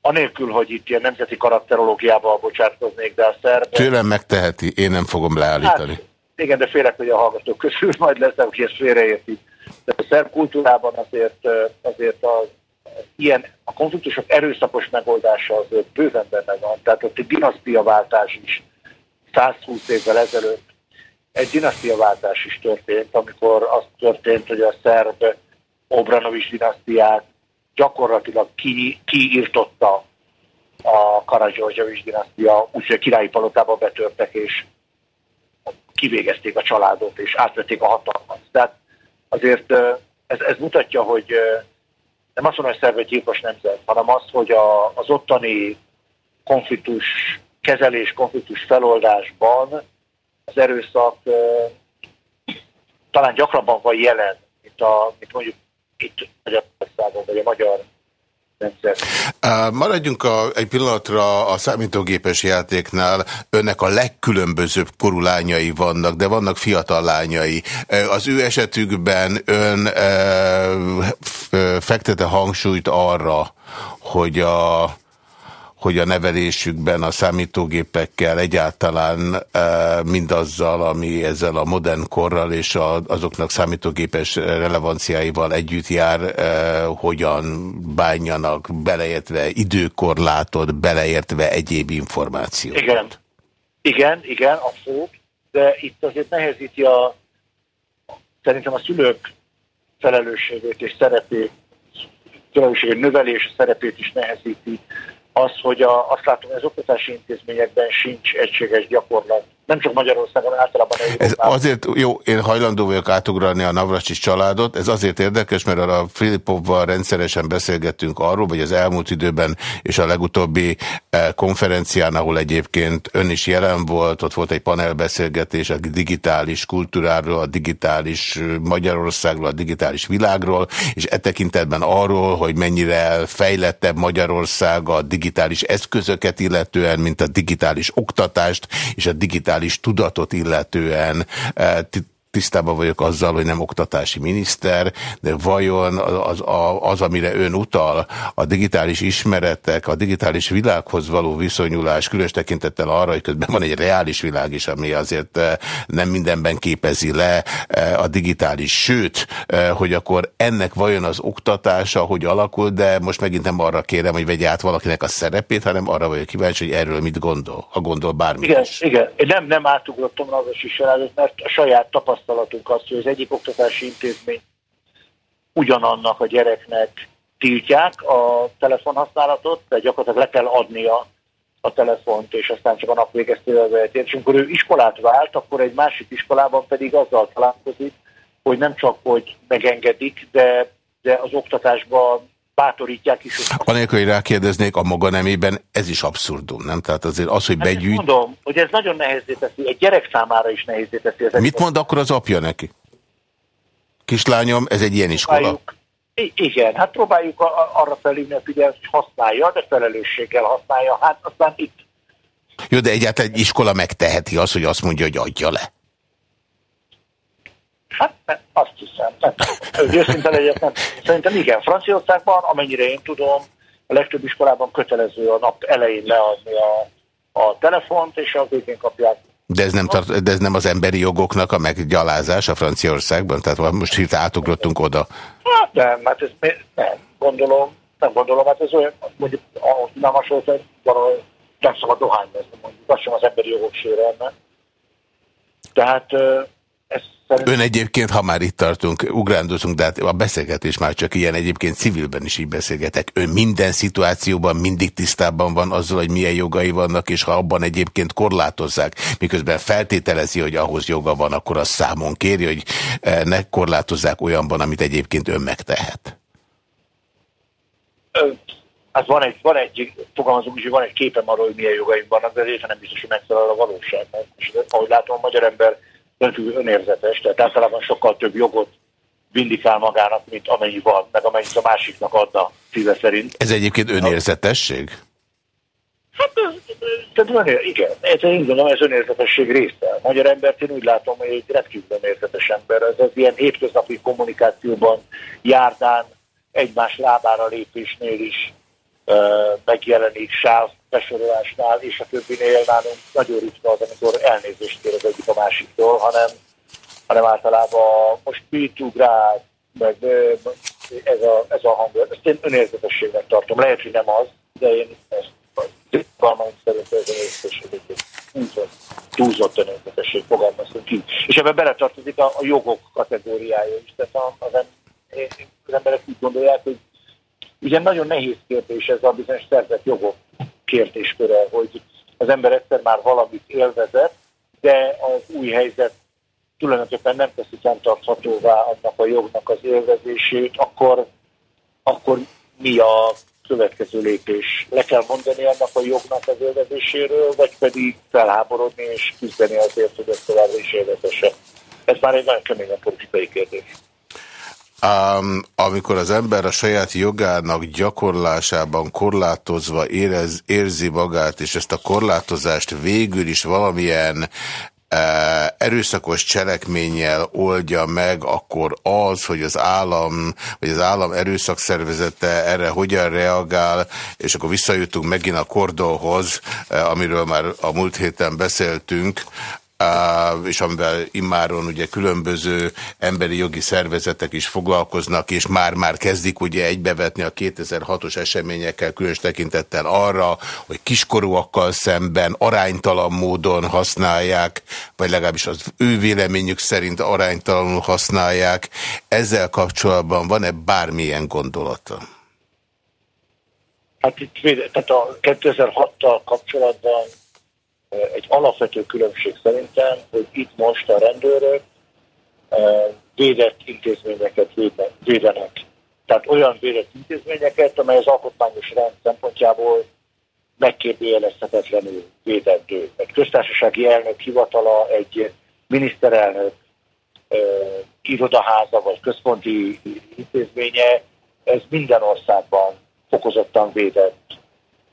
anélkül, hogy itt ilyen nemzeti karakterológiába bocsátkoznék, de a szerb... Tőlem megteheti, én nem fogom leállítani. Hát, igen, de félek, hogy a hallgatók közül majd lesz, aki ezt félreérti. De a szerb kultúrában azért, azért az, az ilyen, a konfliktusok erőszakos megoldása az bőven benne van. Tehát ott egy dinasztiaváltás is 120 évvel ezelőtt egy dinasztiaváltás is történt, amikor az történt, hogy a szerb Obranovics dinasztiát gyakorlatilag ki, kiírtotta a Karadzsorzsavics dinasztia, úgyhogy a királyi palotába betörtek, és kivégezték a családot, és átvették a hatalmat. Tehát azért ez, ez mutatja, hogy nem azt mondom, hogy szerv egy gyilkos nemzet, hanem az, hogy a, az ottani konfliktus kezelés, konfliktus feloldásban az erőszak talán gyakrabban van jelen, mint, a, mint mondjuk itt Magyarországon, vagy a magyar rendszer. Maradjunk a, egy pillanatra a számítógépes játéknál. Önnek a legkülönbözőbb korú lányai vannak, de vannak fiatal lányai. Az ő esetükben ön e, fektete hangsúlyt arra, hogy a hogy a nevelésükben a számítógépekkel egyáltalán e, mindazzal, ami ezzel a modern korral és azoknak számítógépes relevanciáival együtt jár, e, hogyan bánjanak, beleértve időkorlátot, beleértve egyéb információt. Igen, igen, igen, abszolút, de itt azért nehezíti a szerintem a szülők felelősségét és szerepét, felelősségét növelés szerepét is nehezíti az, hogy a, azt látom, hogy az oktatási intézményekben sincs egységes gyakorlat nem csak Magyarországon, általában Ez azért jó, én hajlandó vagyok átugrani a Navracsis családot, ez azért érdekes, mert a Filipovval rendszeresen beszélgettünk arról, hogy az elmúlt időben és a legutóbbi eh, konferencián, ahol egyébként ön is jelen volt, ott volt egy panelbeszélgetés a digitális kultúráról, a digitális eh, Magyarországról, a digitális világról, és e tekintetben arról, hogy mennyire fejlettebb Magyarország a digitális eszközöket illetően, mint a digitális oktatást és a digitális digitális tudatot illetően eh, tisztában vagyok azzal, hogy nem oktatási miniszter, de vajon az, az, az, amire ön utal, a digitális ismeretek, a digitális világhoz való viszonyulás, különös tekintettel arra, hogy közben van egy reális világ is, ami azért eh, nem mindenben képezi le eh, a digitális, sőt, eh, hogy akkor ennek vajon az oktatása, hogy alakul, de most megint nem arra kérem, hogy vegye át valakinek a szerepét, hanem arra vagyok kíváncsi, hogy erről mit gondol, ha gondol bármit Igen, is. igen. Én nem, nem átugrottam az is mert a saját tapasztalatom tapasztalatunk az, hogy az egyik oktatási intézmény ugyanannak a gyereknek tiltják a telefonhasználatot, de gyakorlatilag le kell adnia a telefont, és aztán csak a nap végeztével vehetért. És amikor ő iskolát vált, akkor egy másik iskolában pedig azzal találkozik, hogy nem csak, hogy megengedik, de, de az oktatásban bátorítják is. Anélkül, hogy rákérdeznék, a maga nemében ez is abszurdum, nem? Tehát azért az, hogy hát begyűjt... mondom, hogy ez nagyon nehézé teszi, egy gyerek számára is nehézé teszi. Mit mond akkor az apja neki? Kislányom, ez egy ilyen iskola. Próbáljuk, igen, hát próbáljuk arra felhívni a figyelmet, hogy használja, de felelősséggel használja. Hát aztán itt... Jó, de egyáltalán egy iskola megteheti azt, hogy azt mondja, hogy adja le. Hát azt hiszem, nem. Hogy őszinte legyek, nem. Szerintem igen, Franciaországban, amennyire én tudom, a legtöbb iskolában kötelező a nap elején leadni a, a telefont, és a végén kapják. De ez, nem tart, de ez nem az emberi jogoknak a a Franciaországban? Tehát most hirtelen átugrottunk oda. Hát nem, hát ez nem, gondolom, nem gondolom, hát ez olyan, mondjuk, ahogy nem valahogy nem szabad dohányba, mondjuk, az sem az emberi jogok sérelme. Tehát Ön egyébként, ha már itt tartunk, ugrándozunk, de hát a beszélgetés már csak ilyen, egyébként civilben is így beszélgetek. Ön minden szituációban mindig tisztában van azzal, hogy milyen jogai vannak, és ha abban egyébként korlátozzák, miközben feltételezi, hogy ahhoz joga van, akkor azt számon kéri, hogy eh, ne korlátozzák olyanban, amit egyébként ön megtehet. Hát van egy, van egy, fogalmazunk is, hogy van egy képem arról, hogy milyen jogaim vannak, de ez nem biztos, hogy megfelel a valóságnak. És ahogy látom, a magyar ember rendkívül önérzetes, tehát általában sokkal több jogot vindikál magának, mint amennyi van, meg amennyit a másiknak adna szíve szerint. Ez egyébként önérzetesség? Hát ez, tehát önér, igen, ez én gondolom, ez önérzetesség része. A magyar embert én úgy látom, hogy egy rendkívül önérzetes ember. Ez az ilyen hétköznapi kommunikációban, járdán, egymás lábára lépésnél is megjelenik, sáv besorolásnál és a többinél nálunk nagyon ritka az, amikor elnézést kér az egyik a másiktól, hanem, hanem általában most mit ugrál, meg ez a, ez a hangulat. Ezt én önérzetességnek tartom. Lehet, hogy nem az, de én ezt valamelyik szerint ez önérzetesség túlzott, túlzott önérzetesség fogalmaztunk ki. És ebben beletartozik a, a jogok kategóriája is. Tehát az, az emberek úgy gondolják, hogy ugye nagyon nehéz kérdés ez a bizonyos szerzett jogok kérdésköre, hogy az ember egyszer már valamit élvezett, de az új helyzet tulajdonképpen nem teszi fenntarthatóvá annak a jognak az élvezését, akkor, akkor mi a következő lépés? Le kell mondani annak a jognak az élvezéséről, vagy pedig felháborodni és küzdeni azért, hogy ez továbbra is élvezese? Ez már egy nagyon keményen politikai kérdés. Um, amikor az ember a saját jogának gyakorlásában korlátozva érez, érzi magát, és ezt a korlátozást végül is valamilyen uh, erőszakos cselekménnyel oldja meg, akkor az, hogy az állam, vagy az állam erőszakszervezete erre hogyan reagál, és akkor visszajutunk megint a kordóhoz, uh, amiről már a múlt héten beszéltünk, és amivel immáron ugye különböző emberi jogi szervezetek is foglalkoznak, és már-már kezdik ugye egybevetni a 2006-os eseményekkel, különös tekintettel arra, hogy kiskorúakkal szemben aránytalan módon használják, vagy legalábbis az ő véleményük szerint aránytalanul használják. Ezzel kapcsolatban van-e bármilyen gondolata? Hát itt tehát a 2006-tal kapcsolatban egy alapvető különbség szerintem, hogy itt most a rendőrök védett intézményeket védenek. Tehát olyan védett intézményeket, amely az alkotmányos rend szempontjából megkérdőjelezhetetlenül védendő. Egy köztársasági elnök hivatala, egy miniszterelnök uh, irodaháza vagy központi intézménye, ez minden országban fokozottan védett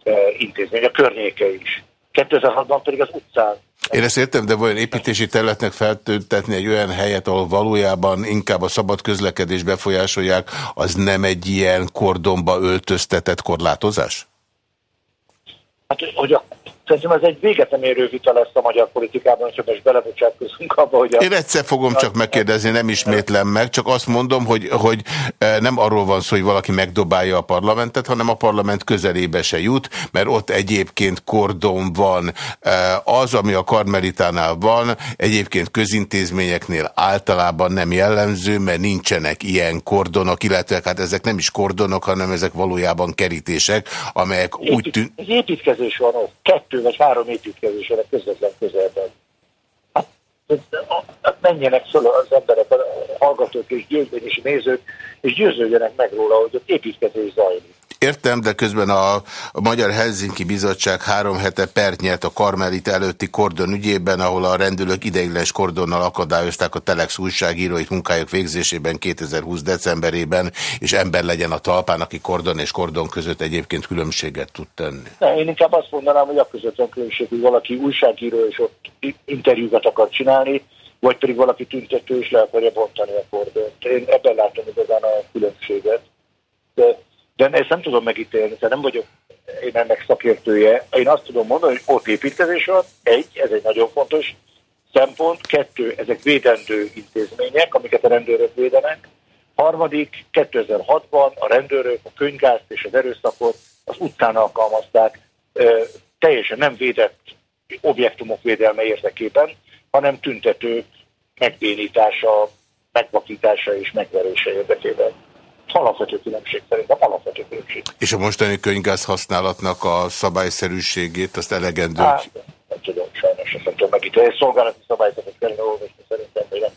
uh, intézmény, a környéke is. 2006-ban pedig az utcán. Én ezt értem, de vajon építési területnek feltöltetni egy olyan helyet, ahol valójában inkább a szabad közlekedés befolyásolják, az nem egy ilyen kordonba öltöztetett korlátozás? Hát, hogy a Szerintem ez egy véget nem érő vita lesz a magyar politikában, hogyha most belebocsátkozunk abba, hogy... A... Én egyszer fogom csak megkérdezni, nem ismétlem meg, csak azt mondom, hogy, hogy eh, nem arról van szó, hogy valaki megdobálja a parlamentet, hanem a parlament közelébe se jut, mert ott egyébként kordon van. Eh, az, ami a Karmelitánál van, egyébként közintézményeknél általában nem jellemző, mert nincsenek ilyen kordonok, illetve hát ezek nem is kordonok, hanem ezek valójában kerítések, amelyek úgy tűn... Ez építkezés van ott, kettő kettő vagy három építkezésre közvetlen közelben. Hát, hát menjenek föl az emberek, a hallgatók és győződési nézők, és győződjenek meg róla, hogy ott építkezés zajlik. Értem, de közben a, a Magyar Helsinki Bizottság három hete pert nyert a Karmelit előtti kordon ügyében, ahol a rendőrök ideiglenes kordonnal akadályozták a Telex újságíróit munkájuk végzésében 2020 decemberében, és ember legyen a talpán, aki kordon és kordon között egyébként különbséget tud tenni. Ne, én inkább azt mondanám, hogy a között van különbség, hogy valaki újságíró és ott interjúkat akar csinálni, vagy pedig valaki tüntető és le akarja bontani a kordont. Én ebben látom igazán a különbséget. De de ezt nem tudom megítélni, tehát nem vagyok én ennek szakértője. Én azt tudom mondani, hogy ott építkezés van, egy, ez egy nagyon fontos szempont, kettő, ezek védendő intézmények, amiket a rendőrök védenek, harmadik, 2006-ban a rendőrök a könyvgázt és az erőszakot az utcán alkalmazták, teljesen nem védett objektumok védelme érdekében, hanem tüntetők megbénítása, megvakítása és megverése érdekében alapvető különbség szerintem, alapvető különbség. És a mostani könyvgáz használatnak a szabályszerűségét, azt elegendő? Hát, nem tudom, sajnos ezt nem tudom megítélni. Szolgálati szabályzatot kellene olvasni szerintem, hogy nem.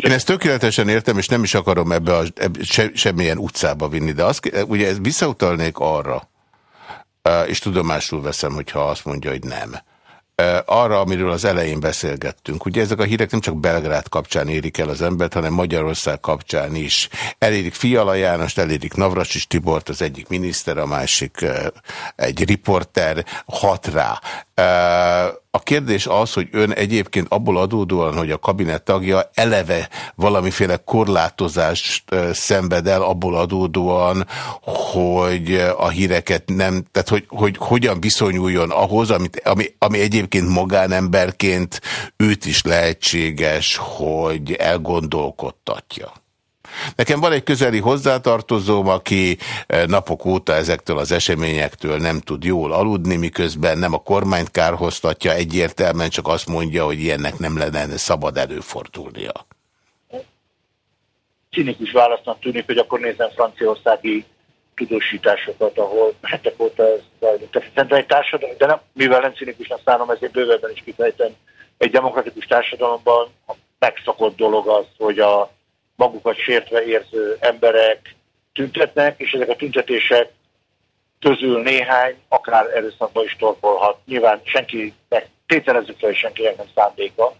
Én ezt tökéletesen értem, és nem is akarom ebbe, a, ebbe se, semmilyen utcába vinni, de azt, ugye visszautalnék arra, és tudomásul veszem, hogyha azt mondja, hogy nem arra, amiről az elején beszélgettünk. Ugye ezek a hírek nem csak Belgrád kapcsán érik el az embert, hanem Magyarország kapcsán is. Elérik Fiala Jánost, elérik Navracsis Tibort, az egyik miniszter, a másik egy riporter, hat rá. A kérdés az, hogy ön egyébként abból adódóan, hogy a kabinet tagja eleve valamiféle korlátozást szenved el, abból adódóan, hogy a híreket nem, tehát hogy, hogy hogyan viszonyuljon ahhoz, amit, ami, ami egyébként magánemberként őt is lehetséges, hogy elgondolkodtatja. Nekem van egy közeli hozzátartozóm, aki eh, napok óta ezektől az eseményektől nem tud jól aludni, miközben nem a kormányt kárhoztatja, egyértelműen csak azt mondja, hogy ilyennek nem lenne szabad előfordulnia. Cinikus válasznak tűnik, hogy akkor nézem franciaországi tudósításokat, ahol hetek óta ez zajlik. Tehát egy társadalom, de nem, mivel nem cinikusnak szállom, ezért bővebben is kifejtem, egy demokratikus társadalomban megszokott dolog az, hogy a magukat sértve érző emberek tüntetnek, és ezek a tüntetések közül néhány akár erőszakba is torkolhat. Nyilván senkinek, tételezzük fel, senkinek nem szándéka,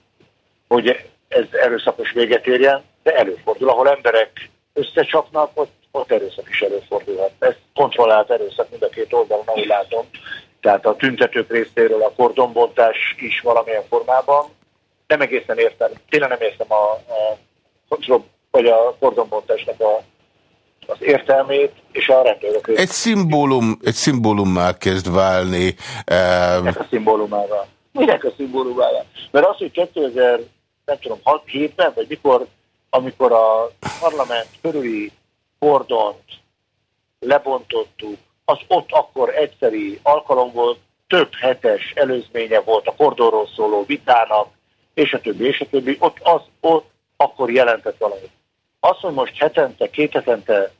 hogy ez erőszakos véget érjen, de előfordul. Ahol emberek összecsapnak, ott, ott erőszak is előfordulhat. Ez kontrollált erőszak mind a két oldalon, ahogy látom. Tehát a tüntetők részéről a kordonbontás is valamilyen formában. Nem egészen értem, tényleg nem értem a, a vagy a kordonbontásnak a, az értelmét, és a rendőrök. Egy szimbólum, egy szimbólummá kezd válni. Minek a szimbólumára? Minek a szimbólumára? Mert az, hogy 2000, nem tudom, 6-7-ben, vagy mikor, amikor a parlament körüli kordont lebontottuk, az ott akkor egyszeri alkalom volt, több hetes előzménye volt a kordonról szóló vitának, és a többi, és a többi, ott az ott akkor jelentett valamit. Az, hogy most hetente, két hetente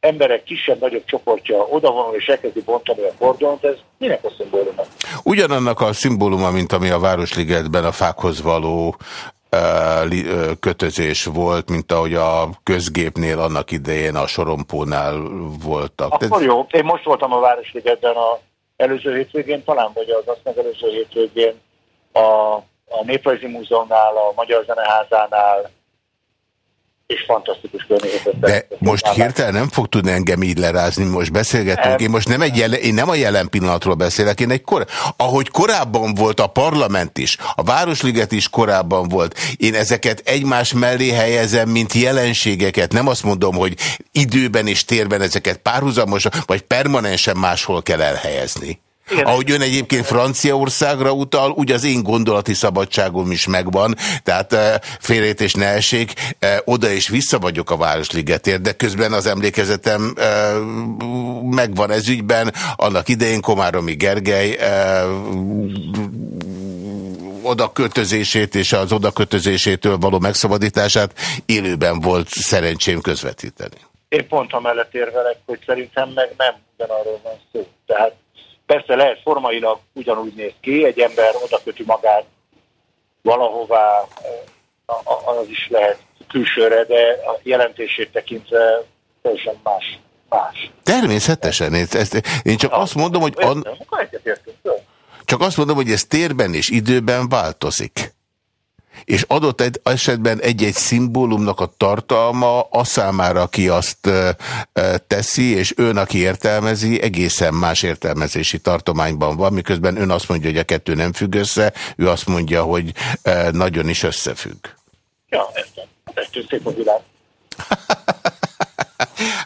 emberek kisebb-nagyobb csoportja odavonul és elkezdi bontani a kordont, ez minek a szimbóluma? Ugyanannak a szimbóluma, mint ami a Városligetben a fákhoz való kötözés volt, mint ahogy a közgépnél annak idején a sorompónál voltak. Akkor jó. Én most voltam a Városligetben a előző hétvégén, talán vagy az azt meg előző hétvégén a, a Néprajzi Múzeumnál, a Magyar Zeneházánál, és fantasztikus környezetet. De most hirtelen nem fog tudni engem így lerázni, most beszélgetünk. Én most nem, egy jelen, én nem a jelen pillanatról beszélek, én egy kor, ahogy korábban volt a parlament is, a Városliget is korábban volt, én ezeket egymás mellé helyezem, mint jelenségeket. Nem azt mondom, hogy időben és térben ezeket párhuzamosan, vagy permanensen máshol kell elhelyezni. Igen. Ahogy ön egyébként Franciaországra utal, úgy az én gondolati szabadságom is megvan, tehát eh, félrejtés ne essék, eh, oda és vissza vagyok a Városligetért, de közben az emlékezetem eh, megvan ez ügyben, annak idején Komáromi Gergely oda kötözését és az oda kötözésétől való megszabadítását élőben volt szerencsém közvetíteni. Én pont amellett érvelek, hogy szerintem meg nem ugyanarról van szó. Tehát Persze lehet formailag ugyanúgy néz ki, egy ember oda köti magát valahová, az is lehet külsőre, de a jelentését tekintve teljesen más. más. Természetesen. Én, ezt, én csak azt mondom, hogy... An... Csak azt mondom, hogy ez térben és időben változik és adott egy esetben egy-egy szimbólumnak a tartalma a számára, aki azt teszi, és ön, aki értelmezi, egészen más értelmezési tartományban van, miközben ön azt mondja, hogy a kettő nem függ össze, ő azt mondja, hogy nagyon is összefügg. Ja, értem. Ettől szép a világ.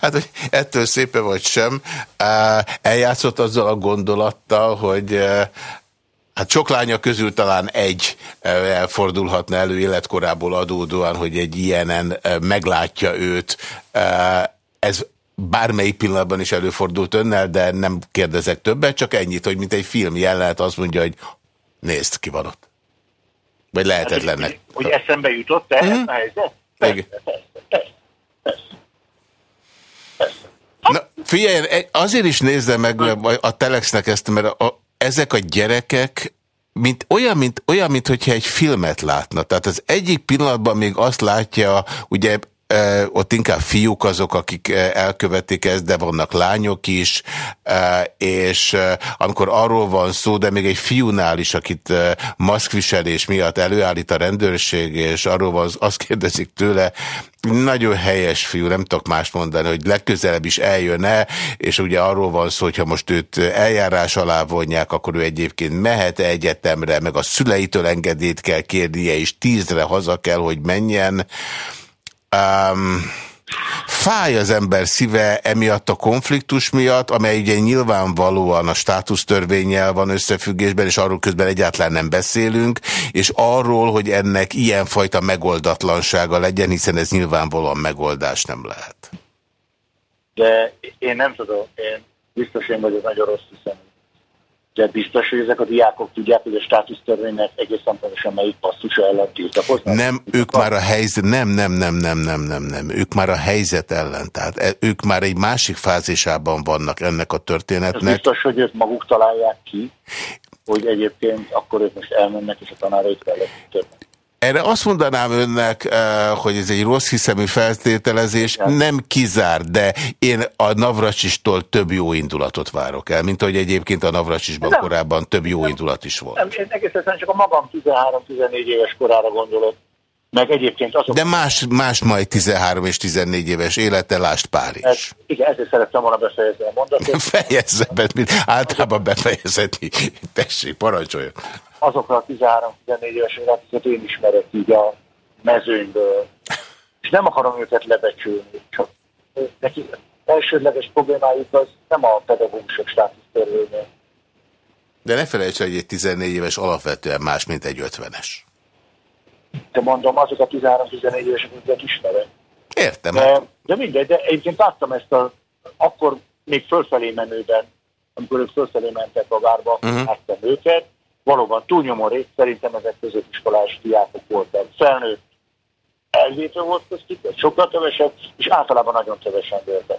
Hát, hogy ettől szépe vagy sem, eljátszott azzal a gondolattal, hogy Hát sok lánya közül talán egy elfordulhatna elő életkorából adódóan, hogy egy ilyenen meglátja őt. Ez bármelyik pillanatban is előfordult önnel, de nem kérdezek többet, csak ennyit, hogy mint egy film jelenet azt mondja, hogy nézd, ki van ott. Vagy lehetetlennek. Hát, hogy, hogy eszembe jutott-e mm -hmm. a helyzet? Persze, persze, persze, persze. Na, figyelj, azért is nézze meg a Telexnek ezt, mert a, ezek a gyerekek mint, olyan, mint, olyan, mint hogyha egy filmet látna. Tehát az egyik pillanatban még azt látja, ugye ott inkább fiúk azok, akik elkövetik ezt, de vannak lányok is, és amikor arról van szó, de még egy fiúnál is, akit maszkviselés miatt előállít a rendőrség, és arról van, azt kérdezik tőle, nagyon helyes fiú, nem tudok más mondani, hogy legközelebb is eljön-e, és ugye arról van szó, hogyha most őt eljárás alá vonják, akkor ő egyébként mehet -e egyetemre, meg a szüleitől engedélyt kell kérnie, és tízre haza kell, hogy menjen. Um, Fáj az ember szíve emiatt a konfliktus miatt, amely ugye nyilvánvalóan a státusztörvényel van összefüggésben, és arról közben egyáltalán nem beszélünk, és arról, hogy ennek ilyenfajta megoldatlansága legyen, hiszen ez nyilvánvalóan megoldás nem lehet. De én nem tudom, én biztos én vagyok nagyon rossz hiszem de biztos, hogy ezek a diákok tudják, hogy a státusztörvénynek egészen pontosan melyik passzusa ellen tiltakoznak? Nem, ők már a helyzet, nem, nem, nem, nem, nem, nem, nem, ők már a helyzet ellen, tehát e, ők már egy másik fázisában vannak ennek a történetnek. Ez biztos, hogy ők maguk találják ki, hogy egyébként akkor ők most elmennek, és a tanárait kellett erre azt mondanám önnek, eh, hogy ez egy rossz hiszemű feltételezés, nem kizár, de én a Navracsistól több jó indulatot várok el, mint hogy egyébként a Navracsisban korábban több jó nem, indulat is volt. Nem, én egészen csak a magam 13-14 éves korára gondolok. Meg egyébként azok... De más, más majd 13 és 14 éves élete, lást Párizs. Ez, igen, ezért szerettem volna befejezni a mondatot. Fejezze be, mint általában befejezetni. Tessék, parancsoljon azokra a 13-14 éves akiket én ismerek így a mezőnyből. És nem akarom őket lebecsülni, csak neki elsődleges problémájuk az nem a pedagógusok státusztörvénye. De ne felejts, hogy egy 14 éves alapvetően más, mint egy 50-es. De mondom, azok a 13-14 évesek, akiket ismerek. Értem. De, hát- de mindegy, de egyébként láttam ezt a, akkor még fölfelé menőben, amikor ők fölfelé mentek a várba, uh -huh. láttam őket, valóban túlnyomó rész szerintem ezek középiskolás diákok voltak. Felnőtt elvétő volt köztük, sokkal kevesebb, és általában nagyon kevesen voltak.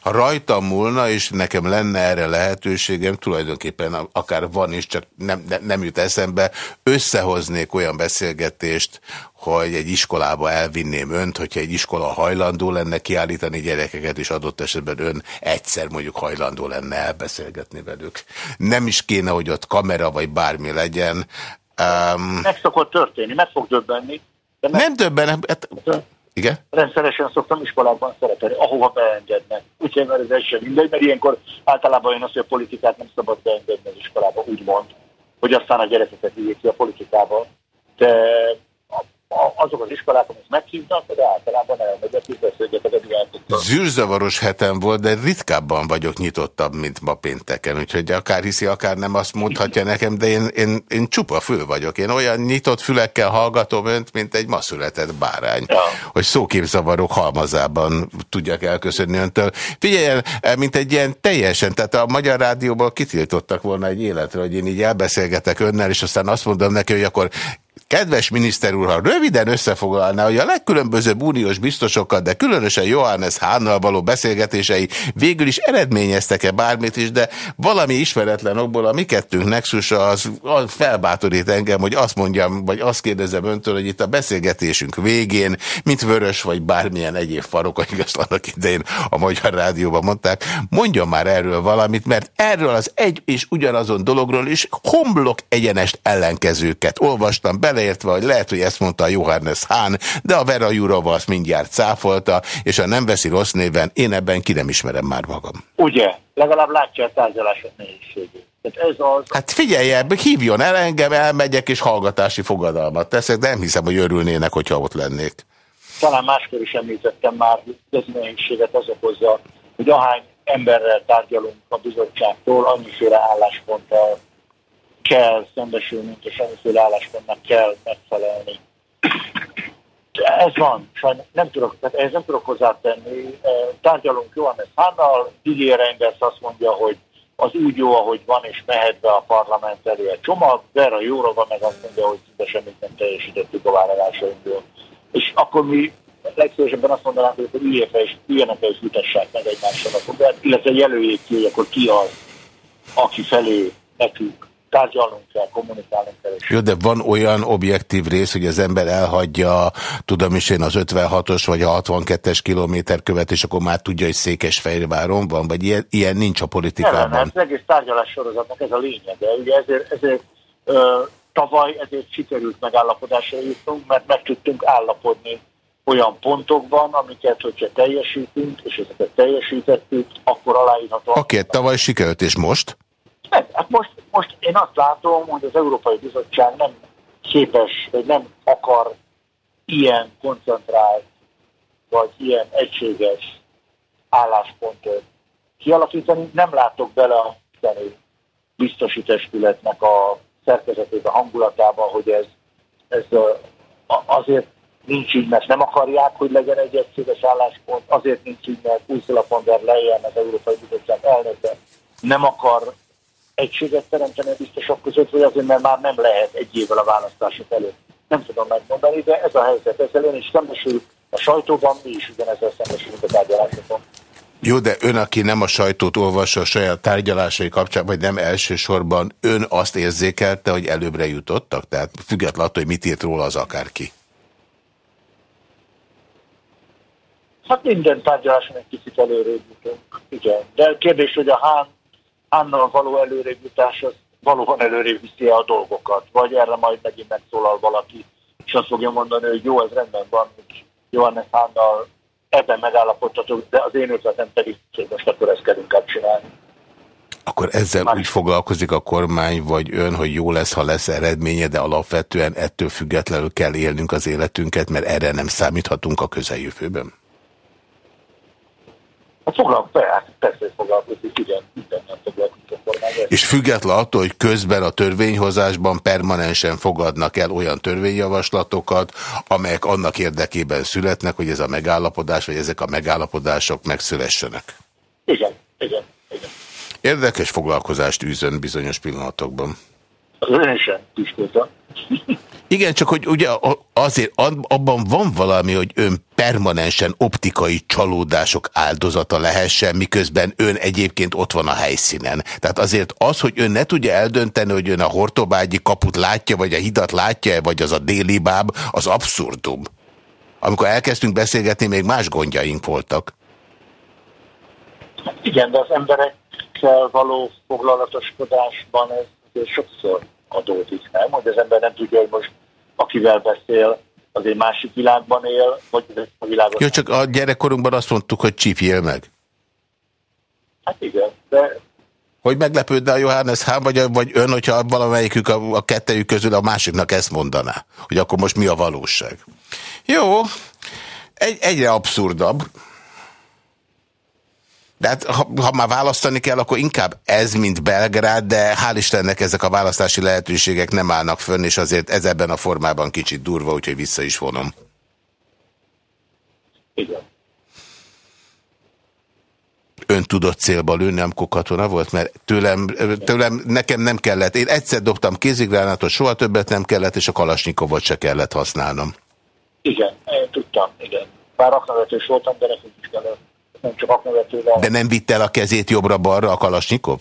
Ha rajtam múlna, és nekem lenne erre lehetőségem, tulajdonképpen akár van is, csak nem, nem, nem jut eszembe, összehoznék olyan beszélgetést, hogy egy iskolába elvinném önt, hogyha egy iskola hajlandó lenne kiállítani gyerekeket, és adott esetben ön egyszer mondjuk hajlandó lenne elbeszélgetni velük. Nem is kéne, hogy ott kamera vagy bármi legyen. Um, meg szokott történni, meg fog döbbenni. De meg... Nem döbbenem. Hát... Igen? Rendszeresen szoktam iskolákban szeretni, ahova beengednek. Úgyhogy mert ez sem mindegy, mert ilyenkor általában én azt, hogy a politikát nem szabad beengedni az iskolába, úgymond, hogy aztán a gyerekeket vigyék ki a politikába. De azok az iskolák, amik meghívnak, de általában elmegyek és beszélgetek a diákokkal. Zűrzavaros hetem volt, de ritkábban vagyok nyitottabb, mint ma pénteken, úgyhogy akár hiszi, akár nem azt mondhatja nekem, de én, én, én csupa fül vagyok. Én olyan nyitott fülekkel hallgatom önt, mint egy ma született bárány, ja. hogy szóképzavarok halmazában tudjak elköszönni öntől. Figyeljen, mint egy ilyen teljesen, tehát a Magyar Rádióból kitiltottak volna egy életre, hogy én így elbeszélgetek önnel, és aztán azt mondom neki, hogy akkor Kedves miniszter úr, ha röviden összefoglalná, hogy a legkülönbözőbb uniós biztosokat, de különösen Johannes Hánnal való beszélgetései végül is eredményeztek-e bármit is, de valami ismeretlen okból a mi kettőnk nexusa az, felbátorít engem, hogy azt mondjam, vagy azt kérdezem öntől, hogy itt a beszélgetésünk végén, mint vörös, vagy bármilyen egyéb farok, ahogy azt annak idején a Magyar Rádióban mondták, mondjon már erről valamit, mert erről az egy és ugyanazon dologról is homlok egyenest ellenkezőket olvastam bele, beleértve, hogy lehet, hogy ezt mondta a Johannes Hahn, de a Vera Jurova azt mindjárt cáfolta, és ha nem veszi rossz néven, én ebben ki nem ismerem már magam. Ugye? Legalább látja a tárgyalások nehézségét. ez az... Hát figyelj, hívjon el engem, elmegyek és hallgatási fogadalmat teszek, de nem hiszem, hogy örülnének, hogyha ott lennék. Talán máskor is említettem már, hogy ez nehézséget az okozza, hogy ahány emberrel tárgyalunk a bizottságtól, annyiféle állásponttal kell szembesülnünk, és semmiféle álláspontnak kell megfelelni. Ez van, sajnos nem tudok, tehát ehhez nem tudok hozzátenni. Tárgyalunk Johannes Hánnal, Didier Reinders azt mondja, hogy az úgy jó, ahogy van, és mehet be a parlament elé a csomag, Vera Jóróva meg azt mondja, hogy szinte semmit nem teljesítettük a vállalásainkból. És akkor mi legszívesebben azt mondanánk, hogy üljék fel, és üljenek és vitassák meg egymással a fogát, illetve jelöljék ki, hogy akkor ki az, aki felé nekünk tárgyalnunk kell, kommunikálnunk kell. Jó, de van olyan objektív rész, hogy az ember elhagyja, tudom is én, az 56-os vagy a 62-es kilométer követ, és akkor már tudja, hogy Székesfehérváron van, vagy ilyen, ilyen nincs a politikában. Nem, nem, az egész tárgyalás sorozatnak ez a lényege. Ugye ezért, ezért ö, tavaly ezért sikerült megállapodásra jutnunk, mert meg tudtunk állapodni olyan pontokban, amiket, hogyha teljesítünk, és ezeket teljesítettük, akkor aláírható. Oké, okay, tavaly sikerült, és most? Hát most, most én azt látom, hogy az Európai Bizottság nem képes, vagy nem akar ilyen koncentrált, vagy ilyen egységes álláspontot kialakítani. Nem látok bele a biztosításületnek a szerkezetébe, hangulatába, hogy ez, ez azért nincs így, mert nem akarják, hogy legyen egy egységes álláspont, azért nincs így, mert Ursula von der Leyen, az Európai Bizottság elnöke nem akar egységet teremteni a biztosok között, vagy azért, mert már nem lehet egy évvel a választások előtt. Nem tudom megmondani, de ez a helyzet. Ezzel ön is szembesül a sajtóban, mi is ugyanezzel szembesülünk a tárgyalásokon. Jó, de ön, aki nem a sajtót olvassa a saját tárgyalásai kapcsán, vagy nem elsősorban, ön azt érzékelte, hogy előbbre jutottak? Tehát függetlenül attól, hogy mit írt róla az akárki. Hát minden tárgyaláson egy kicsit előrébb jutunk, igen. De kérdés, hogy a Hán, Hánnal való előrébb jutás, az valóban előrébb viszi a dolgokat. Vagy erre majd megint megszólal valaki, és azt fogja mondani, hogy jó, ez rendben van, hogy Johannes Hánnal ebben megállapodhatunk, de az én ötletem pedig, hogy most akkor ezt kell inkább csinálni. Akkor ezzel Már... úgy foglalkozik a kormány, vagy ön, hogy jó lesz, ha lesz eredménye, de alapvetően ettől függetlenül kell élnünk az életünket, mert erre nem számíthatunk a közeljövőben? Hát foglalkozik, hát persze, hogy foglalkozik, igen, mindennel foglalkozik a. És független attól, hogy közben a törvényhozásban permanensen fogadnak el olyan törvényjavaslatokat, amelyek annak érdekében születnek, hogy ez a megállapodás, vagy ezek a megállapodások megszülessenek. Igen, igen, igen. Érdekes foglalkozást űzön bizonyos pillanatokban. Az ön sem, igen, csak hogy ugye azért abban van valami, hogy ön permanensen optikai csalódások áldozata lehessen, miközben ön egyébként ott van a helyszínen. Tehát azért az, hogy ön ne tudja eldönteni, hogy ön a Hortobágyi kaput látja, vagy a hidat látja, vagy az a déli báb, az abszurdum. Amikor elkezdtünk beszélgetni, még más gondjaink voltak. Igen, de az emberekkel való foglalatoskodásban ez sokszor adódik, nem? Hogy az ember nem tudja, hogy most akivel beszél, az egy másik világban él, vagy a világban. Jó, csak a gyerekkorunkban azt mondtuk, hogy csípjél meg. Hát igen, de... Hogy meglepődne a Johannes Hán, vagy, vagy ön, hogyha valamelyikük a, a kettejük közül a másiknak ezt mondaná, hogy akkor most mi a valóság. Jó, egy, egyre abszurdabb. De hát, ha, ha már választani kell, akkor inkább ez, mint Belgrád, de hál' Istennek ezek a választási lehetőségek nem állnak fönn, és azért ez ebben a formában kicsit durva, úgyhogy vissza is vonom. Igen. Ön tudott célba lőni, amikor katona volt? Mert tőlem, tőlem nekem nem kellett. Én egyszer dobtam kézigránátot, soha többet nem kellett, és a kalasnyikovot se kellett használnom. Igen, én tudtam, igen. Bár aknavetős voltam, de nekünk is kellett nem csak aknavetővel. De nem vitte el a kezét jobbra-balra a Kalasnyikov?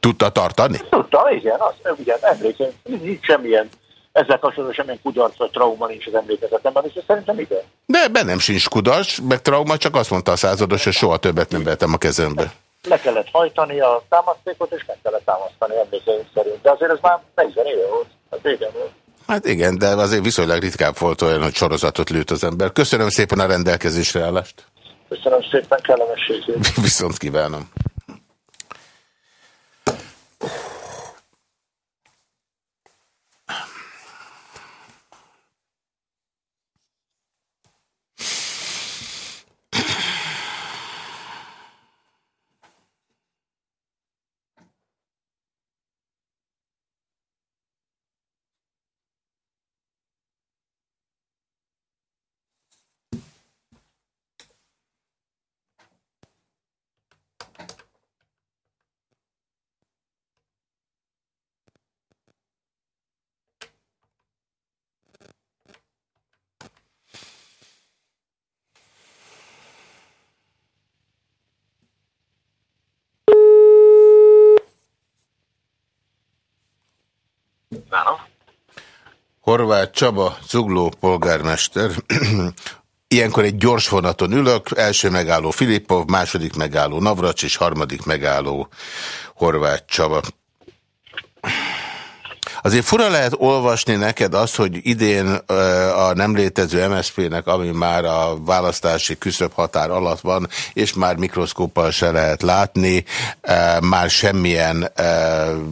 Tudta tartani? Tudta, igen, az, igen, emlékszem, nincs semmilyen, ezzel kapcsolatban semmilyen kudarc vagy trauma nincs az emlékezetemben, és szerintem igen. De bennem sincs kudarc, meg trauma, csak azt mondta a százados, hogy soha többet nem vettem a kezembe. Le kellett hajtani a támasztékot, és meg kellett támasztani emlékeim szerint. De azért ez már 40 éve volt, az régen volt. Hát igen, de azért viszonylag ritkább volt olyan, hogy sorozatot lőtt az ember. Köszönöm szépen a rendelkezésre állást. Köszönöm szépen, kellemes Viszont kívánom. Horváth Csaba, Zugló polgármester. Ilyenkor egy gyors vonaton ülök, első megálló Filipov, második megálló Navracs és harmadik megálló Horváth Csaba. Azért fura lehet olvasni neked azt, hogy idén a nem létező MSZP-nek, ami már a választási küszöbb határ alatt van, és már mikroszkóppal se lehet látni, már semmilyen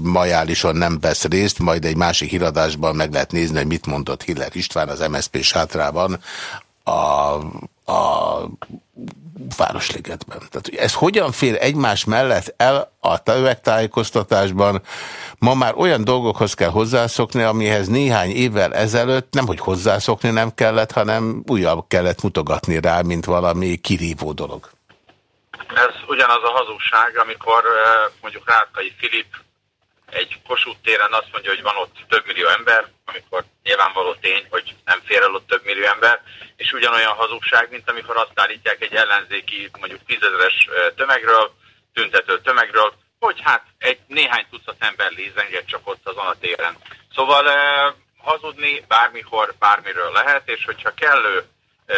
majálison nem vesz részt, majd egy másik híradásban meg lehet nézni, hogy mit mondott Hiller István az MSZP sátrában a, a Városligetben. Tehát ez hogyan fér egymás mellett el a tövegtájékoztatásban? Ma már olyan dolgokhoz kell hozzászokni, amihez néhány évvel ezelőtt nem, hogy hozzászokni nem kellett, hanem újabb kellett mutogatni rá, mint valami kirívó dolog. Ez ugyanaz a hazugság, amikor mondjuk Rákai Filip egy Kossuth téren azt mondja, hogy van ott több millió ember, amikor nyilvánvaló tény, hogy nem fér el ott több millió ember, és ugyanolyan hazugság, mint amikor azt állítják egy ellenzéki mondjuk tízezeres tömegről, tüntető tömegről, hogy hát egy néhány tucat ember lézenged csak ott azon a téren. Szóval eh, hazudni bármikor, bármiről lehet, és hogyha kellő eh,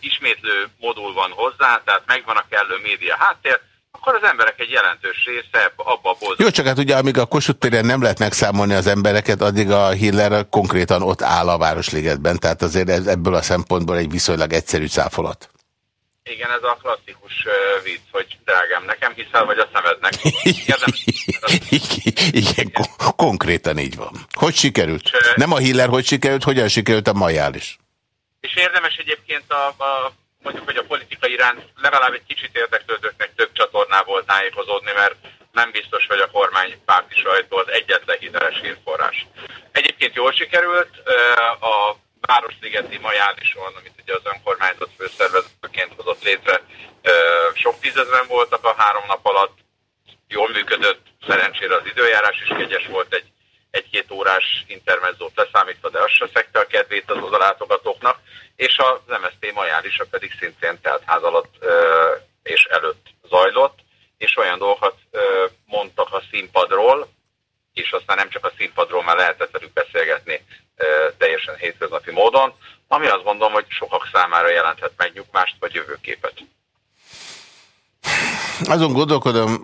ismétlő modul van hozzá, tehát megvan a kellő média háttér, akkor az emberek egy jelentős része abba a Jó, csak hát ugye amíg a Kossuth téren nem lehet megszámolni az embereket, addig a Hiller konkrétan ott áll a Városligetben, tehát azért ez, ebből a szempontból egy viszonylag egyszerű cáfolat. Igen, ez a klasszikus uh, vicc, hogy drágám, nekem hiszel, vagy a szemednek. Igen, kon konkrétan így van. Hogy sikerült? És, Nem a Hiller, hogy sikerült, hogyan sikerült a Majál is? És érdemes egyébként a, a mondjuk, hogy a politika iránt legalább egy kicsit érdeklődőknek több csatornából tájékozódni, mert nem biztos, hogy a kormány párti sajtó az egyetlen hiteles hírforrás. Egyébként jól sikerült, a Városligeti Majálison, amit ugye az önkormányzat főszervezetőként hozott létre, sok tízezren voltak a három nap alatt, jól működött, szerencsére az időjárás is kegyes volt, egy egy-két órás intermezzót leszámítva, de az se szekte a kedvét az oda látogatóknak, és az MSZT majálisa pedig szintén teltház alatt és előtt zajlott, és olyan dolgokat mondtak a színpadról, és aztán nem csak a színpadról, már lehetett velük beszélgetni teljesen hétköznapi módon, ami azt gondolom, hogy sokak számára jelenthet megnyugmást vagy jövőképet. Azon gondolkodom,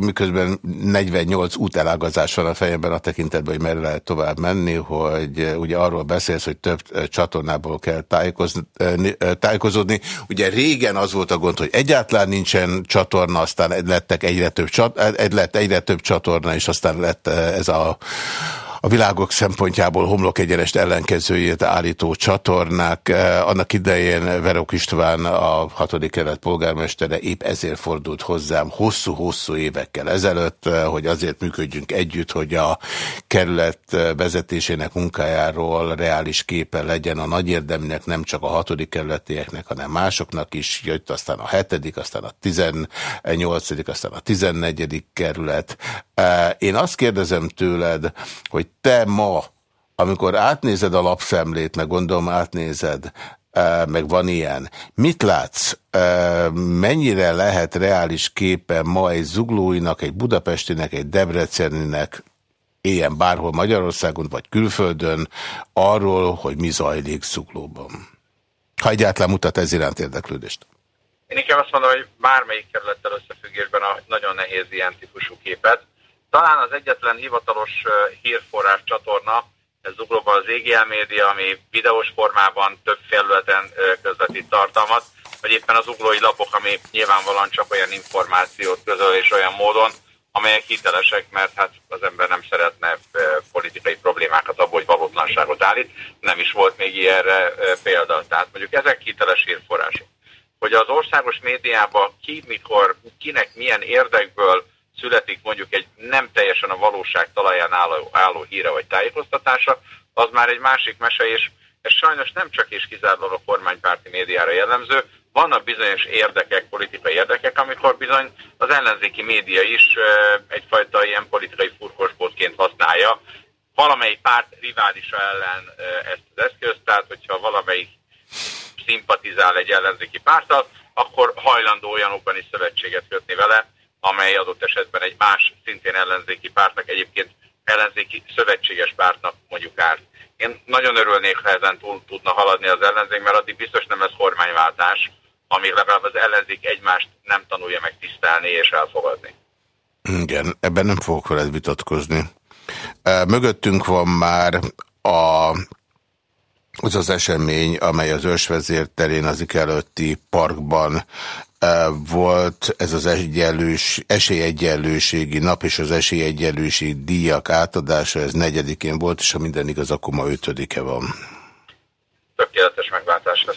miközben 48 útelágazás van a fejemben a tekintetben, hogy merre lehet tovább menni, hogy ugye arról beszélsz, hogy több csatornából kell tájékozódni. Ugye régen az volt a gond, hogy egyáltalán nincsen csatorna, aztán lettek egyre több, lett egyre több csatorna, és aztán lett ez a a világok szempontjából homlok egyenest ellenkezőjét állító csatornák. Eh, annak idején Verok István, a hatodik kelet polgármestere épp ezért fordult hozzám hosszú-hosszú évekkel ezelőtt, eh, hogy azért működjünk együtt, hogy a kerület eh, vezetésének munkájáról reális képe legyen a nagy érdemnek, nem csak a hatodik kerületieknek, hanem másoknak is. Jött aztán a hetedik, aztán a tizennyolcadik, aztán a tizennegyedik kerület. Én azt kérdezem tőled, hogy te ma, amikor átnézed a lapszemlét, meg gondolom átnézed, meg van ilyen. Mit látsz? Mennyire lehet reális képe ma egy zuglóinak, egy budapestinek, egy debreceninek, éljen bárhol Magyarországon vagy külföldön, arról, hogy mi zajlik zuglóban? Ha egyáltalán mutat ez iránt érdeklődést. Én inkább azt mondom, hogy bármelyik kerülettel összefüggésben a nagyon nehéz ilyen típusú képet. Talán az egyetlen hivatalos hírforrás csatorna, ez zuglóban az EGL média, ami videós formában több felületen közvetít tartalmat, vagy éppen az uglói lapok, ami nyilvánvalóan csak olyan információt közöl és olyan módon, amelyek hitelesek, mert hát az ember nem szeretne politikai problémákat abból, hogy valótlanságot állít. Nem is volt még ilyenre példa. Tehát mondjuk ezek hiteles hírforrások. Hogy az országos médiában ki, mikor, kinek milyen érdekből születik mondjuk egy nem teljesen a valóság talaján álló, álló híre vagy tájékoztatása, az már egy másik mese, és ez sajnos nem csak és kizárólag a kormánypárti médiára jellemző, vannak bizonyos érdekek, politikai érdekek, amikor bizony az ellenzéki média is egyfajta ilyen politikai furkosbotként használja. Valamelyik párt riválisa ellen ezt az eszközt, tehát hogyha valamelyik szimpatizál egy ellenzéki párttal, akkor hajlandó olyanokban is szövetséget kötni vele, amely adott esetben egy más, szintén ellenzéki pártnak, egyébként ellenzéki szövetséges pártnak mondjuk árt. Én nagyon örülnék, ha ezen túl tudna haladni az ellenzék, mert addig biztos nem lesz kormányváltás, amíg legalább az ellenzék egymást nem tanulja meg tisztelni és elfogadni. Igen, ebben nem fogok veled vitatkozni. Mögöttünk van már a, az az esemény, amely az ősvezér terén az előtti parkban volt ez az egyenlős, esélyegyenlőségi nap és az esélyegyenlőség díjak átadása, ez negyedikén volt, és ha minden igaz, akkor ma ötödike van. Tökéletes megváltás lesz.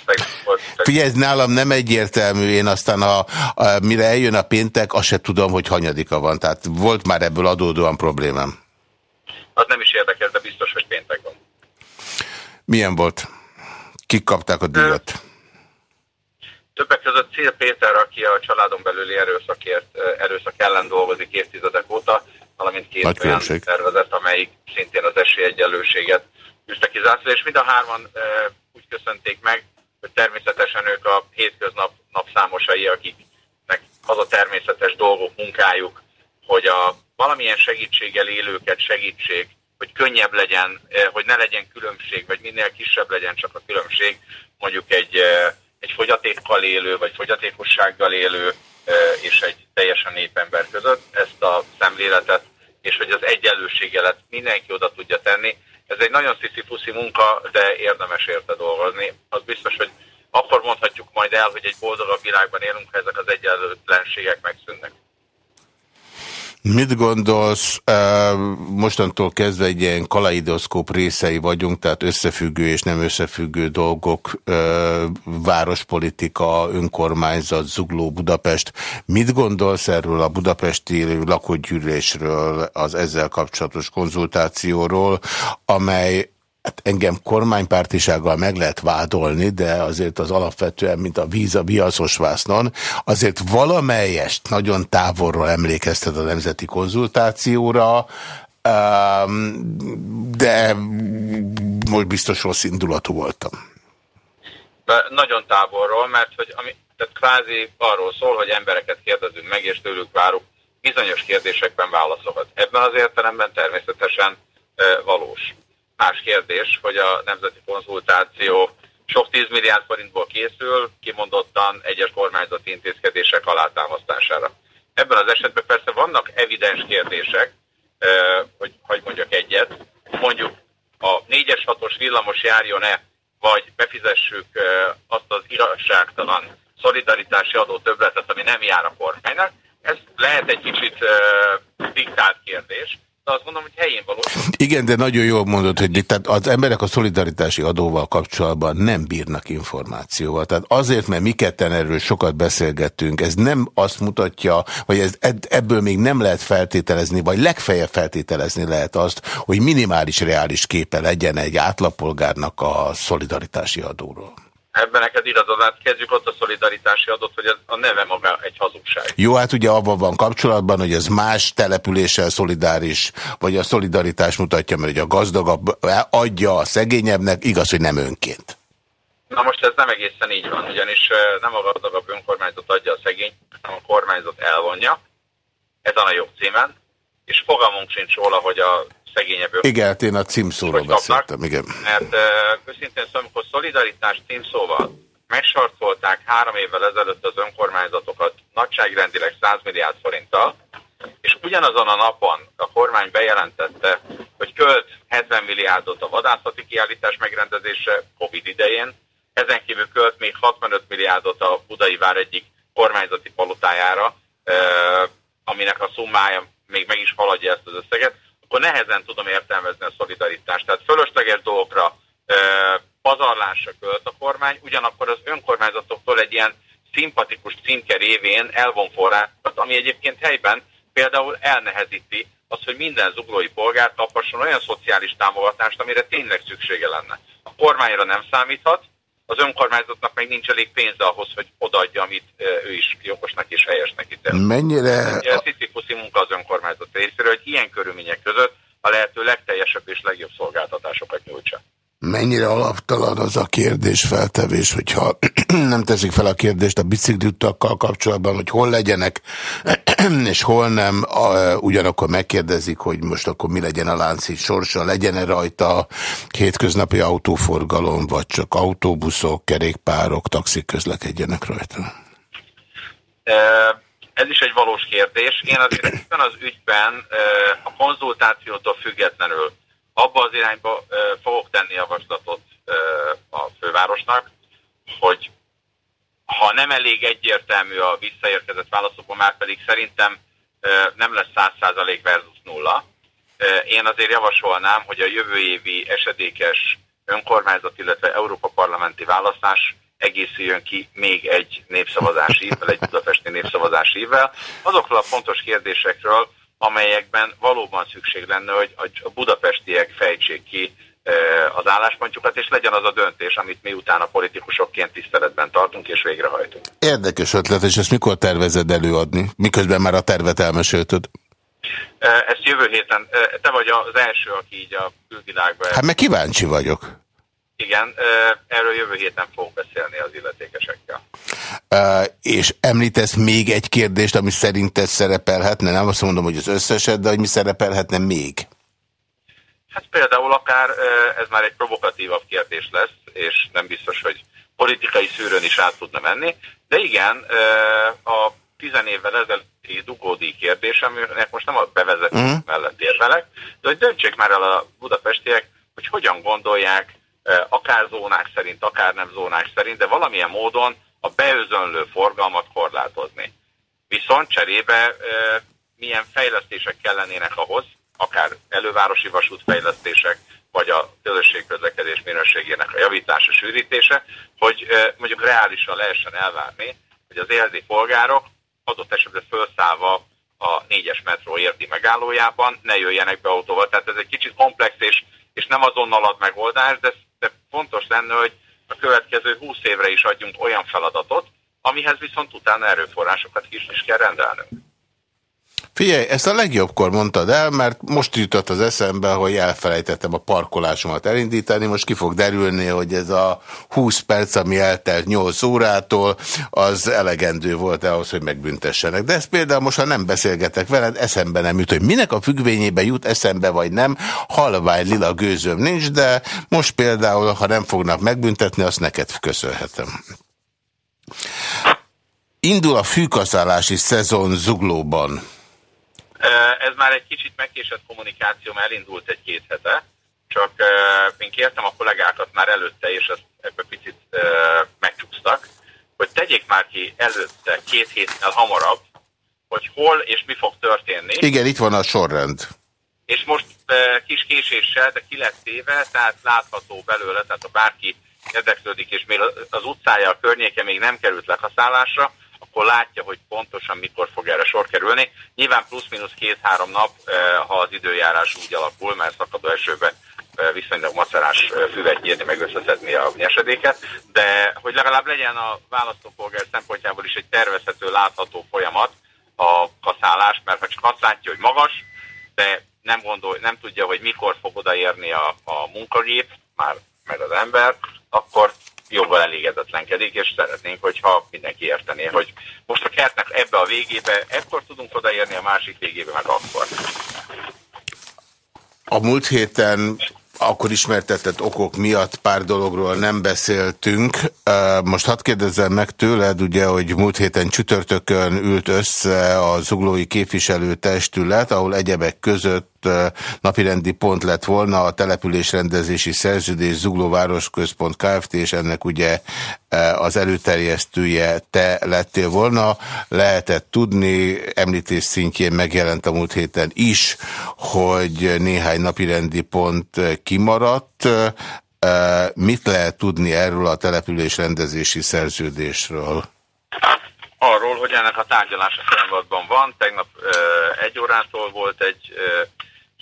Figyelj, ez nálam nem egyértelmű, én aztán a, a, mire eljön a péntek, azt se tudom, hogy hanyadika van, tehát volt már ebből adódóan problémám. Az nem is érdekes, de biztos, hogy péntek van. Milyen volt? Kik kapták a díjat? Többek között Cél Péter, aki a családon belüli erőszakért, erőszak ellen dolgozik évtizedek óta, valamint két Nagy olyan különbség. szervezet, amelyik szintén az esélyegyenlőséget üzte ki zászló, és mind a hárman e, úgy köszönték meg, hogy természetesen ők a hétköznap napszámosai, akiknek az a természetes dolgok, munkájuk, hogy a valamilyen segítséggel élőket segítség, hogy könnyebb legyen, hogy ne legyen különbség, vagy minél kisebb legyen csak a különbség, mondjuk egy egy fogyatékkal élő, vagy fogyatékossággal élő és egy teljesen népember között ezt a szemléletet, és hogy az egyenlőségelet mindenki oda tudja tenni. Ez egy nagyon sziszi munka, de érdemes érte dolgozni. Az biztos, hogy akkor mondhatjuk majd el, hogy egy boldogabb világban élünk, ha ezek az egyenlőtlenségek megszűnnek. Mit gondolsz, mostantól kezdve egy ilyen kalaidoszkóp részei vagyunk, tehát összefüggő és nem összefüggő dolgok, várospolitika, önkormányzat, zugló Budapest. Mit gondolsz erről a budapesti lakógyűlésről, az ezzel kapcsolatos konzultációról, amely Hát engem kormánypártisággal meg lehet vádolni, de azért az alapvetően, mint a víz a viaszos vásznon, azért valamelyest nagyon távolról emlékeztet a nemzeti konzultációra, de most biztos rossz indulatú voltam. Nagyon távolról, mert hogy ami, tehát kvázi arról szól, hogy embereket kérdezünk meg, és tőlük várunk bizonyos kérdésekben válaszokat. Ebben az értelemben természetesen valós. Más kérdés, hogy a nemzeti konzultáció sok tízmilliárd forintból készül, kimondottan egyes kormányzati intézkedések alátámasztására. Ebben az esetben persze vannak evidens kérdések, hogy hogy mondjak egyet, mondjuk a 4-es 6-os villamos járjon-e, vagy befizessük azt az igazságtalan szolidaritási adó többletet, ami nem jár a kormánynak. Ez lehet egy kicsit diktált kérdés, azt mondom, hogy helyén való. Igen, de nagyon jól mondod, hogy tehát az emberek a szolidaritási adóval kapcsolatban nem bírnak információval. Tehát azért, mert mi ketten erről sokat beszélgettünk, ez nem azt mutatja, vagy ez, ebből még nem lehet feltételezni, vagy legfeljebb feltételezni lehet azt, hogy minimális reális képe legyen egy átlagpolgárnak a szolidaritási adóról. Ebben neked igazad, hát kezdjük ott a szolidaritási adót, hogy ez a neve maga egy hazugság. Jó, hát ugye abban van kapcsolatban, hogy ez más településsel szolidáris, vagy a szolidaritás mutatja, mert hogy a gazdagabb adja a szegényebbnek, igaz, hogy nem önként. Na most ez nem egészen így van, ugyanis nem a gazdagabb önkormányzat adja a szegény, hanem a kormányzat elvonja, ezen a jogcímen, és fogalmunk sincs róla, hogy a szegényebb Igen, hát én a címszóról beszéltem, igen. Mert uh, őszintén szóval, amikor szolidaritás címszóval megsarcolták három évvel ezelőtt az önkormányzatokat nagyságrendileg 100 milliárd forinttal, és ugyanazon a napon a kormány bejelentette, hogy költ 70 milliárdot a vadászati kiállítás megrendezése Covid idején, ezen kívül költ még 65 milliárdot a Budai Vár egyik kormányzati palotájára, aminek a szummája még meg is haladja ezt az összeget, akkor nehezen tudom értelmezni a szolidaritást. Tehát fölösleges dolgokra e, pazarlásra költ a kormány, ugyanakkor az önkormányzatoktól egy ilyen szimpatikus címke révén elvon forrásokat, ami egyébként helyben például elnehezíti az, hogy minden zuglói polgár kaphasson olyan szociális támogatást, amire tényleg szüksége lenne. A kormányra nem számíthat, az önkormányzatnak meg nincs elég pénze ahhoz, hogy odaadja, amit ő is jogosnak és helyesnek ítél. Mennyire... Ez sziszikuszi munka az önkormányzat részéről, hogy ilyen körülmények között a lehető legteljesebb és legjobb szolgáltatásokat nyújtsa. Mennyire alaptalan az a kérdés feltevés, hogyha nem teszik fel a kérdést a biciklitakkal kapcsolatban, hogy hol legyenek, és hol nem, ugyanakkor megkérdezik, hogy most akkor mi legyen a lánci sorsa, legyen-e rajta hétköznapi autóforgalom, vagy csak autóbuszok, kerékpárok, taxik közlekedjenek rajta? Ez is egy valós kérdés. Én azért az ügyben a konzultációtól függetlenül abba az irányba fogok tenni javaslatot a fővárosnak, hogy ha nem elég egyértelmű a visszaérkezett válaszokban, már pedig szerintem nem lesz 100% versus nulla, én azért javasolnám, hogy a jövő évi esedékes önkormányzat, illetve Európa parlamenti választás egészüljön ki még egy népszavazási évvel, egy budapesti népszavazási évvel, azokról a fontos kérdésekről, amelyekben valóban szükség lenne, hogy a budapestiek fejtsék ki az álláspontjukat, és legyen az a döntés, amit mi utána politikusokként tiszteletben tartunk és végrehajtunk. Érdekes ötlet, és ezt mikor tervezed előadni? Miközben már a tervet elmesélted? Ezt jövő héten, te vagy az első, aki így a külvilágban... Hát meg kíváncsi vagyok. Igen, erről jövő héten fogok beszélni az illetékesekkel. Uh, és említesz még egy kérdést, ami szerinted szerepelhetne, nem azt mondom, hogy az összeset, de hogy mi szerepelhetne még? Hát például akár ez már egy provokatívabb kérdés lesz, és nem biztos, hogy politikai szűrőn is át tudna menni, de igen, a tizen évvel ezelőtti dugódi kérdés, aminek most nem a bevezető mhm. -huh. mellett érvelek, de hogy döntsék már el a budapestiek, hogy hogyan gondolják akár zónák szerint, akár nem zónák szerint, de valamilyen módon a beözönlő forgalmat korlátozni. Viszont cserébe milyen fejlesztések kellenének ahhoz, akár elővárosi vasútfejlesztések, vagy a közösségközlekedés minőségének a javítása, sűrítése, hogy mondjuk reálisan lehessen elvárni, hogy az éldi polgárok adott esetben felszállva a négyes metró érdi megállójában ne jöjjenek be autóval. Tehát ez egy kicsit komplex és, és nem azonnal ad megoldás, de de fontos lenne, hogy a következő 20 évre is adjunk olyan feladatot, amihez viszont utána erőforrásokat is, is kell rendelnünk. Figyelj, ezt a legjobbkor mondtad el, mert most jutott az eszembe, hogy elfelejtettem a parkolásomat elindítani, most ki fog derülni, hogy ez a 20 perc, ami eltelt 8 órától, az elegendő volt ahhoz, hogy megbüntessenek. De ezt például most, ha nem beszélgetek veled, eszembe nem jut, hogy minek a függvényébe jut eszembe, vagy nem, halvány lila gőzöm nincs, de most például, ha nem fognak megbüntetni, azt neked köszönhetem. Indul a fűkaszálási szezon zuglóban. Ez már egy kicsit megkésett kommunikáció, mert elindult egy-két hete, csak én kértem a kollégákat már előtte, és ezt ebbe picit megcsúsztak, hogy tegyék már ki előtte két héttel hamarabb, hogy hol és mi fog történni. Igen, itt van a sorrend. És most kis késéssel, de ki lett téve, tehát látható belőle, tehát ha bárki érdeklődik, és még az utcája, a környéke még nem került lehaszálásra, akkor látja, hogy pontosan mikor fog erre sor kerülni. Nyilván plusz-minusz két-három nap, eh, ha az időjárás úgy alakul, mert szakadó esőbe eh, viszonylag macerás eh, füvet nyírni, meg összeszedni a nyesedéket, de hogy legalább legyen a választópolgár szempontjából is egy tervezhető, látható folyamat a kaszálás, mert ha csak azt látja, hogy magas, de nem, gondol, nem tudja, hogy mikor fog odaérni a, a munkagép, már meg az ember, akkor jobban elégedetlenkedik, és szeretnénk, hogyha mindenki értené, hogy most a kertnek ebbe a végébe, ekkor tudunk odaérni, a másik végébe meg akkor. A múlt héten akkor ismertetett okok miatt pár dologról nem beszéltünk. Most hadd kérdezzem meg tőled, ugye, hogy múlt héten csütörtökön ült össze a zuglói képviselőtestület, ahol egyebek között napirendi pont lett volna a településrendezési szerződés Zugló Városközpont Kft. és ennek ugye az előterjesztője te lettél volna. Lehetett tudni, említés szintjén megjelent a múlt héten is, hogy néhány napirendi pont kimaradt. Mit lehet tudni erről a településrendezési szerződésről? Arról, hogy ennek a tárgyalása folyamatban van. Tegnap egy órától volt egy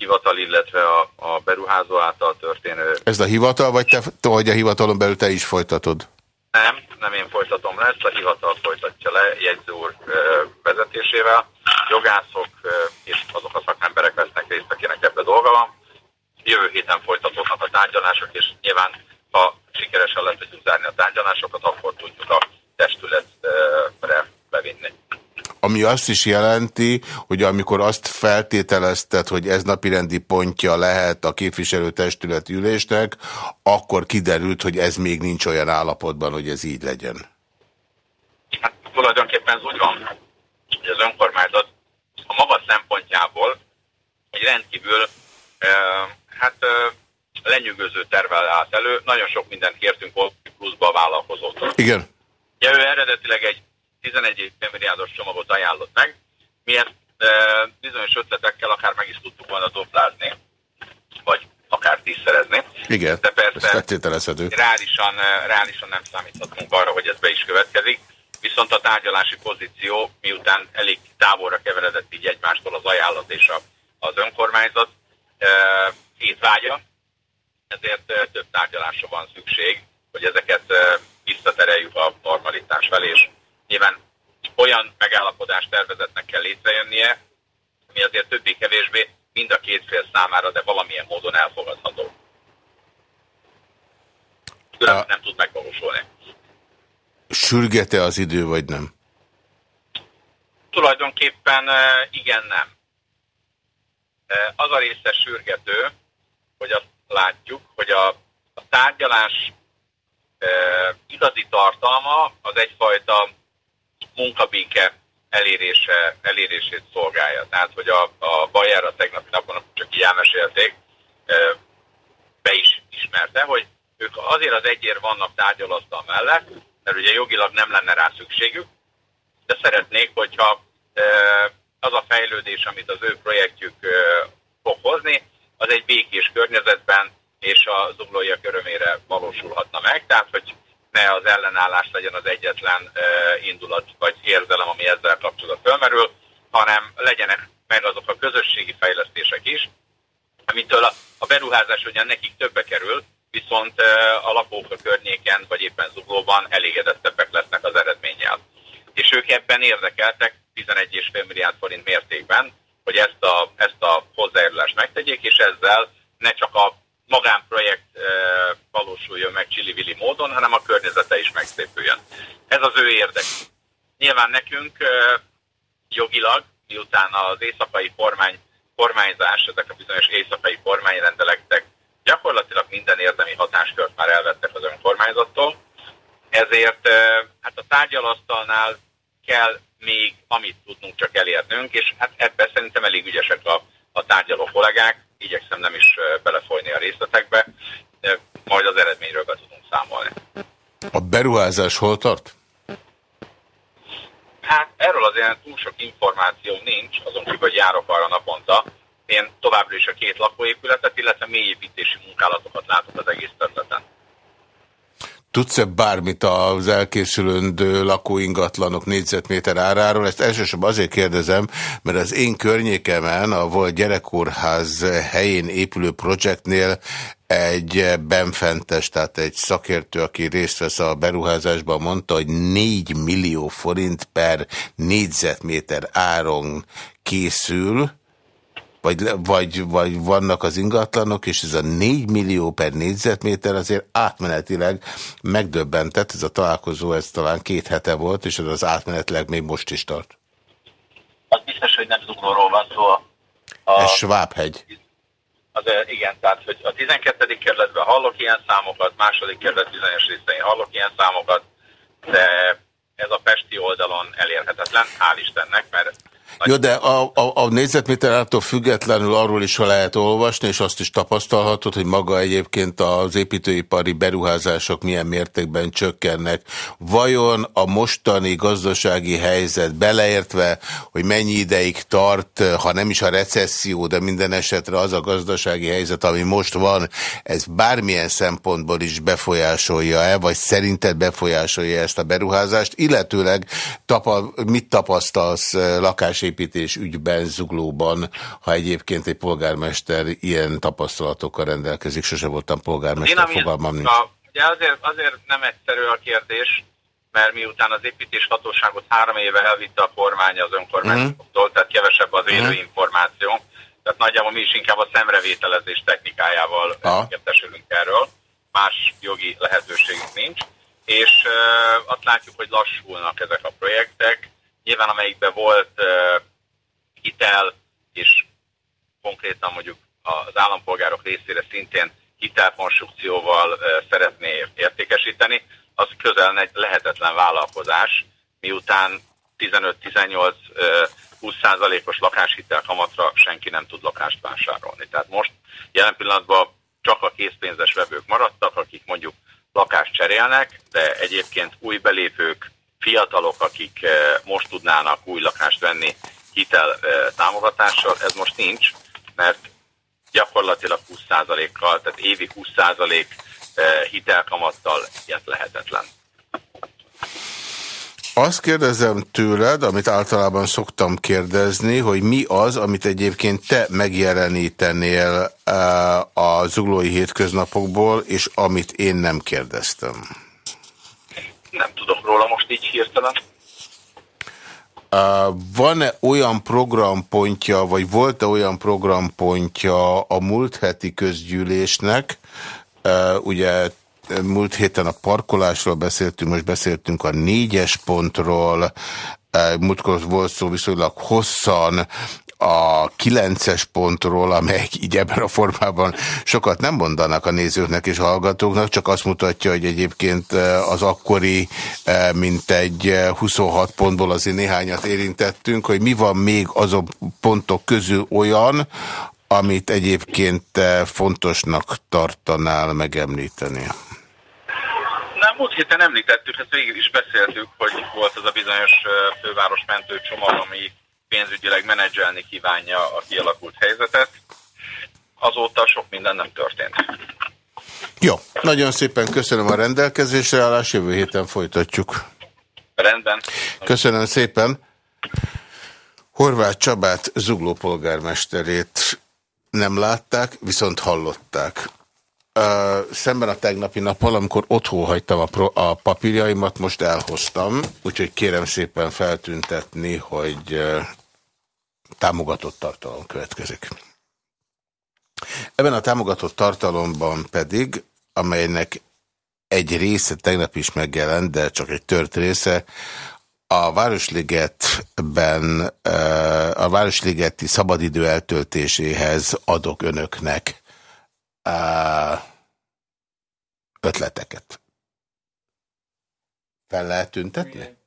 hivatal, illetve a, a beruházó által történő... Ez a hivatal, vagy te, hogy a hivatalon belül te is folytatod? Nem, nem én folytatom le, ezt a hivatal folytatja le jegyző úr vezetésével. Jogászok és azok a szakemberek vesznek részt, akinek ebbe dolga van. Jövő héten folytatódnak a tárgyalások. és nyilván, ha sikeresen le tudjuk zárni a tárgyalásokat, akkor tudjuk a testületre bevinni. Ami azt is jelenti, hogy amikor azt feltételezted, hogy ez napirendi pontja lehet a képviselőtestület ülésnek, akkor kiderült, hogy ez még nincs olyan állapotban, hogy ez így legyen. Hát tulajdonképpen ez úgy van, hogy az önkormányzat a maga szempontjából egy rendkívül hát lenyűgöző tervel állt elő. Nagyon sok mindent kértünk pluszba a vállalkozótól. Igen. Ja, ő eredetileg egy 11 milliárdos csomagot ajánlott meg. Mi ezt e, bizonyos ötletekkel akár meg is tudtuk volna doplázni, vagy akár tízszerezni. Igen, De persze Reálisan, reálisan nem számíthatunk arra, hogy ez be is következik. Viszont a tárgyalási pozíció, miután elég távolra keveredett így egymástól az ajánlat és a, az önkormányzat, szétvágya, ezért több tárgyalásra van szükség, hogy ezeket visszatereljük a normalitás felé, és nyilván olyan megállapodás tervezetnek kell létrejönnie, ami azért többé-kevésbé mind a két fél számára, de valamilyen módon elfogadható. Különben nem tud megvalósulni. Sürgete az idő, vagy nem? Tulajdonképpen igen, nem. Az a része sürgető, hogy azt látjuk, hogy a, a tárgyalás e, igazi tartalma az egyfajta munkabéke elérése, elérését szolgálja. Tehát, hogy a, a Bajára tegnapi napon csak így elmesélték, be is ismerte, hogy ők azért az egyért vannak tárgyalasztal mellett, mert ugye jogilag nem lenne rá szükségük, de szeretnék, hogyha az a fejlődés, amit az ő projektjük fog hozni, az egy békés környezetben és a zuglóiak örömére valósulhatna meg. Tehát, hogy ne az ellenállás legyen az egyetlen indulat vagy érzelem, ami ezzel kapcsolatban fölmerül, hanem legyenek meg azok a közösségi fejlesztések is, amitől a, beruházás ugyan nekik többe kerül, viszont a lakók a környéken, vagy éppen zuglóban elégedettebbek lesznek az eredménnyel. És ők ebben érdekeltek 11,5 milliárd forint mértékben, hogy ezt a, ezt a hozzájárulást megtegyék, és ezzel ne csak a magánprojekt e, valósuljon meg csili módon, hanem a környezete is megszépüljön. Ez az ő érdek. Nyilván nekünk jogilag, miután az éjszakai kormány, kormányzás, ezek a bizonyos éjszakai kormányrendeletek gyakorlatilag minden érdemi hatáskört már elvettek az önkormányzattól, ezért hát a tárgyalasztalnál kell még amit tudnunk csak elérnünk, és hát ebben szerintem elég ügyesek a, a tárgyaló kollégák, igyekszem nem is belefolyni a részletekbe, de majd az eredményről be tudunk számolni. A beruházás hol tart? Hát erről azért túl sok információ nincs, azon kívül, hogy járok arra naponta. Én továbbra is a két lakóépületet, illetve mélyépítési munkálatokat látok az egész területen. Tudsz-e bármit az elkészülendő lakóingatlanok négyzetméter áráról? Ezt elsősorban azért kérdezem, mert az én környékemen, a volt gyerekkórház helyén épülő projektnél egy benfentes, tehát egy szakértő, aki részt vesz a beruházásban, mondta, hogy 4 millió forint per négyzetméter áron készül, vagy, vagy, vagy vannak az ingatlanok, és ez a 4 millió per négyzetméter azért átmenetileg megdöbbentett, ez a találkozó, ez talán két hete volt, és ez az átmenetileg még most is tart. Az biztos, hogy nem zuglóról van szó. A, ez Svábhegy. Az, igen, tehát hogy a 12. kerületben hallok ilyen számokat, második kerület bizonyos részein hallok ilyen számokat, de ez a pesti oldalon elérhetetlen, hál' Istennek, mert jó, de a, a, a négyzetméter attól függetlenül arról is lehet olvasni, és azt is tapasztalhatod, hogy maga egyébként az építőipari beruházások milyen mértékben csökkennek. Vajon a mostani gazdasági helyzet beleértve, hogy mennyi ideig tart, ha nem is a recesszió, de minden esetre az a gazdasági helyzet, ami most van, ez bármilyen szempontból is befolyásolja-e, vagy szerinted befolyásolja ezt a beruházást, illetőleg tapa, mit tapasztalsz lakás lakásépítés ügyben Zuglóban, ha egyébként egy polgármester ilyen tapasztalatokkal rendelkezik, sose voltam polgármester, fogalmam nincs. Ugye azért, azért nem egyszerű a kérdés, mert miután az építés hatóságot három éve elvitte a kormány az önkormányzatoktól, uh -huh. tehát kevesebb az élő uh -huh. információ, Tehát nagyjából mi is inkább a szemrevételezés technikájával értesülünk erről. Más jogi lehetőségünk nincs. És uh, azt látjuk, hogy lassulnak ezek a projektek. Nyilván amelyikben volt uh, hitel, és konkrétan mondjuk az állampolgárok részére szintén hitelkonstrukcióval szeretné értékesíteni, az közel lehetetlen vállalkozás, miután 15-18 20%-os lakáshitel kamatra senki nem tud lakást vásárolni. Tehát most jelen pillanatban csak a készpénzes vevők maradtak, akik mondjuk lakást cserélnek, de egyébként új belépők, fiatalok, akik most tudnának új lakást venni hitel támogatással, ez most nincs, mert gyakorlatilag 20%-kal, tehát évi 20% hitelkamattal ilyet lehetetlen. Azt kérdezem tőled, amit általában szoktam kérdezni, hogy mi az, amit egyébként te megjelenítenél a zuglói hétköznapokból, és amit én nem kérdeztem. Nem tudok róla most így hirtelen. Van-e olyan programpontja, vagy volt-e olyan programpontja a múlt heti közgyűlésnek, ugye múlt héten a parkolásról beszéltünk, most beszéltünk a négyes pontról, múltkor volt szó viszonylag hosszan a kilences pontról, amelyek így ebben a formában sokat nem mondanak a nézőknek és hallgatóknak, csak azt mutatja, hogy egyébként az akkori mint egy 26 pontból azért néhányat érintettünk, hogy mi van még azok pontok közül olyan, amit egyébként fontosnak tartanál megemlíteni. Nem, múlt héten említettük, ezt végig is beszéltük, hogy volt az a bizonyos fővárosmentő csomag, ami pénzügyileg menedzselni kívánja a kialakult helyzetet. Azóta sok minden nem történt. Jó, nagyon szépen köszönöm a rendelkezésre állás, jövő héten folytatjuk. Rendben. Köszönöm szépen. Horváth Csabát, Zugló polgármesterét nem látták, viszont hallották. Uh, szemben a tegnapi nappal, amikor otthon hagytam a, pro, a papírjaimat, most elhoztam, úgyhogy kérem szépen feltüntetni, hogy uh, támogatott tartalom következik. Ebben a támogatott tartalomban pedig, amelynek egy része tegnap is megjelent, de csak egy tört része, a Városligetben, a Városligeti szabadidő eltöltéséhez adok önöknek ötleteket. Fel lehet tüntetni?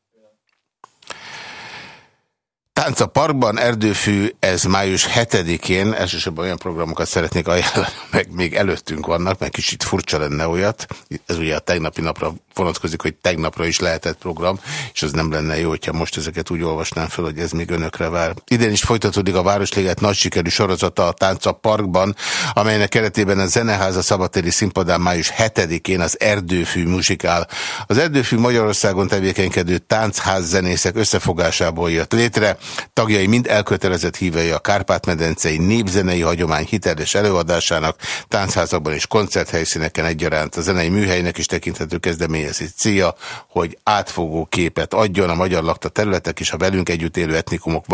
Tánc a parkban, erdőfű, ez május 7-én, elsősorban olyan programokat szeretnék ajánlani, meg még előttünk vannak, mert kicsit furcsa lenne olyat. Ez ugye a tegnapi napra vonatkozik, hogy tegnapra is lehetett program, és az nem lenne jó, hogyha most ezeket úgy olvasnám fel, hogy ez még önökre vár. Idén is folytatódik a Városliget nagy sikerű sorozata a Tánca Parkban, amelynek keretében a Zeneháza szabatéri színpadán május 7-én az Erdőfű muzsikál. Az Erdőfű Magyarországon tevékenykedő táncház zenészek összefogásából jött létre, Tagjai mind elkötelezett hívei a Kárpát-medencei népzenei hagyomány hiteles előadásának, táncházakban és koncerthelyszíneken egyaránt. A zenei műhelynek is tekinthető kezdeményezés célja, hogy átfogó képet adjon a magyar lakta területek és a velünk együtt élő etnikumok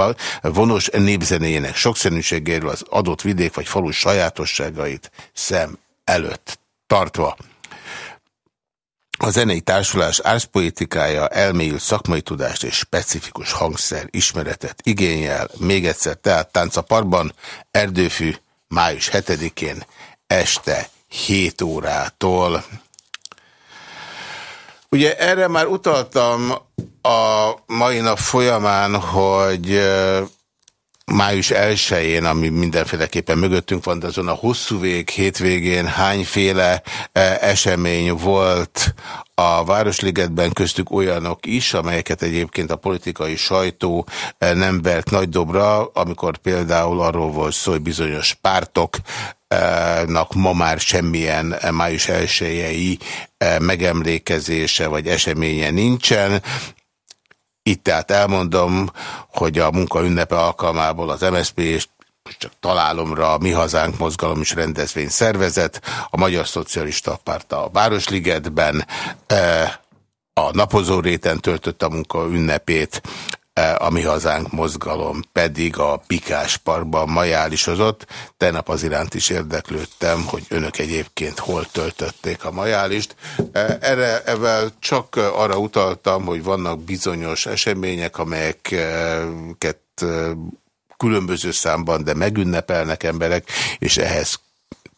vonos népzenéjének sokszínűségéről az adott vidék vagy falu sajátosságait szem előtt tartva. A zenei társulás árszpoétikája elmélyült szakmai tudást és specifikus hangszer ismeretet igényel. Még egyszer, tehát Táncaparkban, Erdőfű, május 7-én, este 7 órától. Ugye erre már utaltam a mai nap folyamán, hogy május 1-én, ami mindenféleképpen mögöttünk van, de azon a hosszú vég hétvégén hányféle esemény volt a Városligetben köztük olyanok is, amelyeket egyébként a politikai sajtó nem vert nagy dobra, amikor például arról volt szó, hogy bizonyos pártoknak ma már semmilyen május elsőjei e, megemlékezése vagy eseménye nincsen. Itt tehát elmondom, hogy a munka ünnepe alkalmából az MSZP és csak találomra a Mi Hazánk mozgalom is rendezvény szervezet, a Magyar Szocialista Párt a Városligetben, e, a napozó réten töltött a munka ünnepét, a Mi Hazánk mozgalom pedig a Pikás Parkban majálisozott. Tegnap az iránt is érdeklődtem, hogy önök egyébként hol töltötték a majálist. E, erre evel csak arra utaltam, hogy vannak bizonyos események, amelyeket e, különböző számban, de megünnepelnek emberek, és ehhez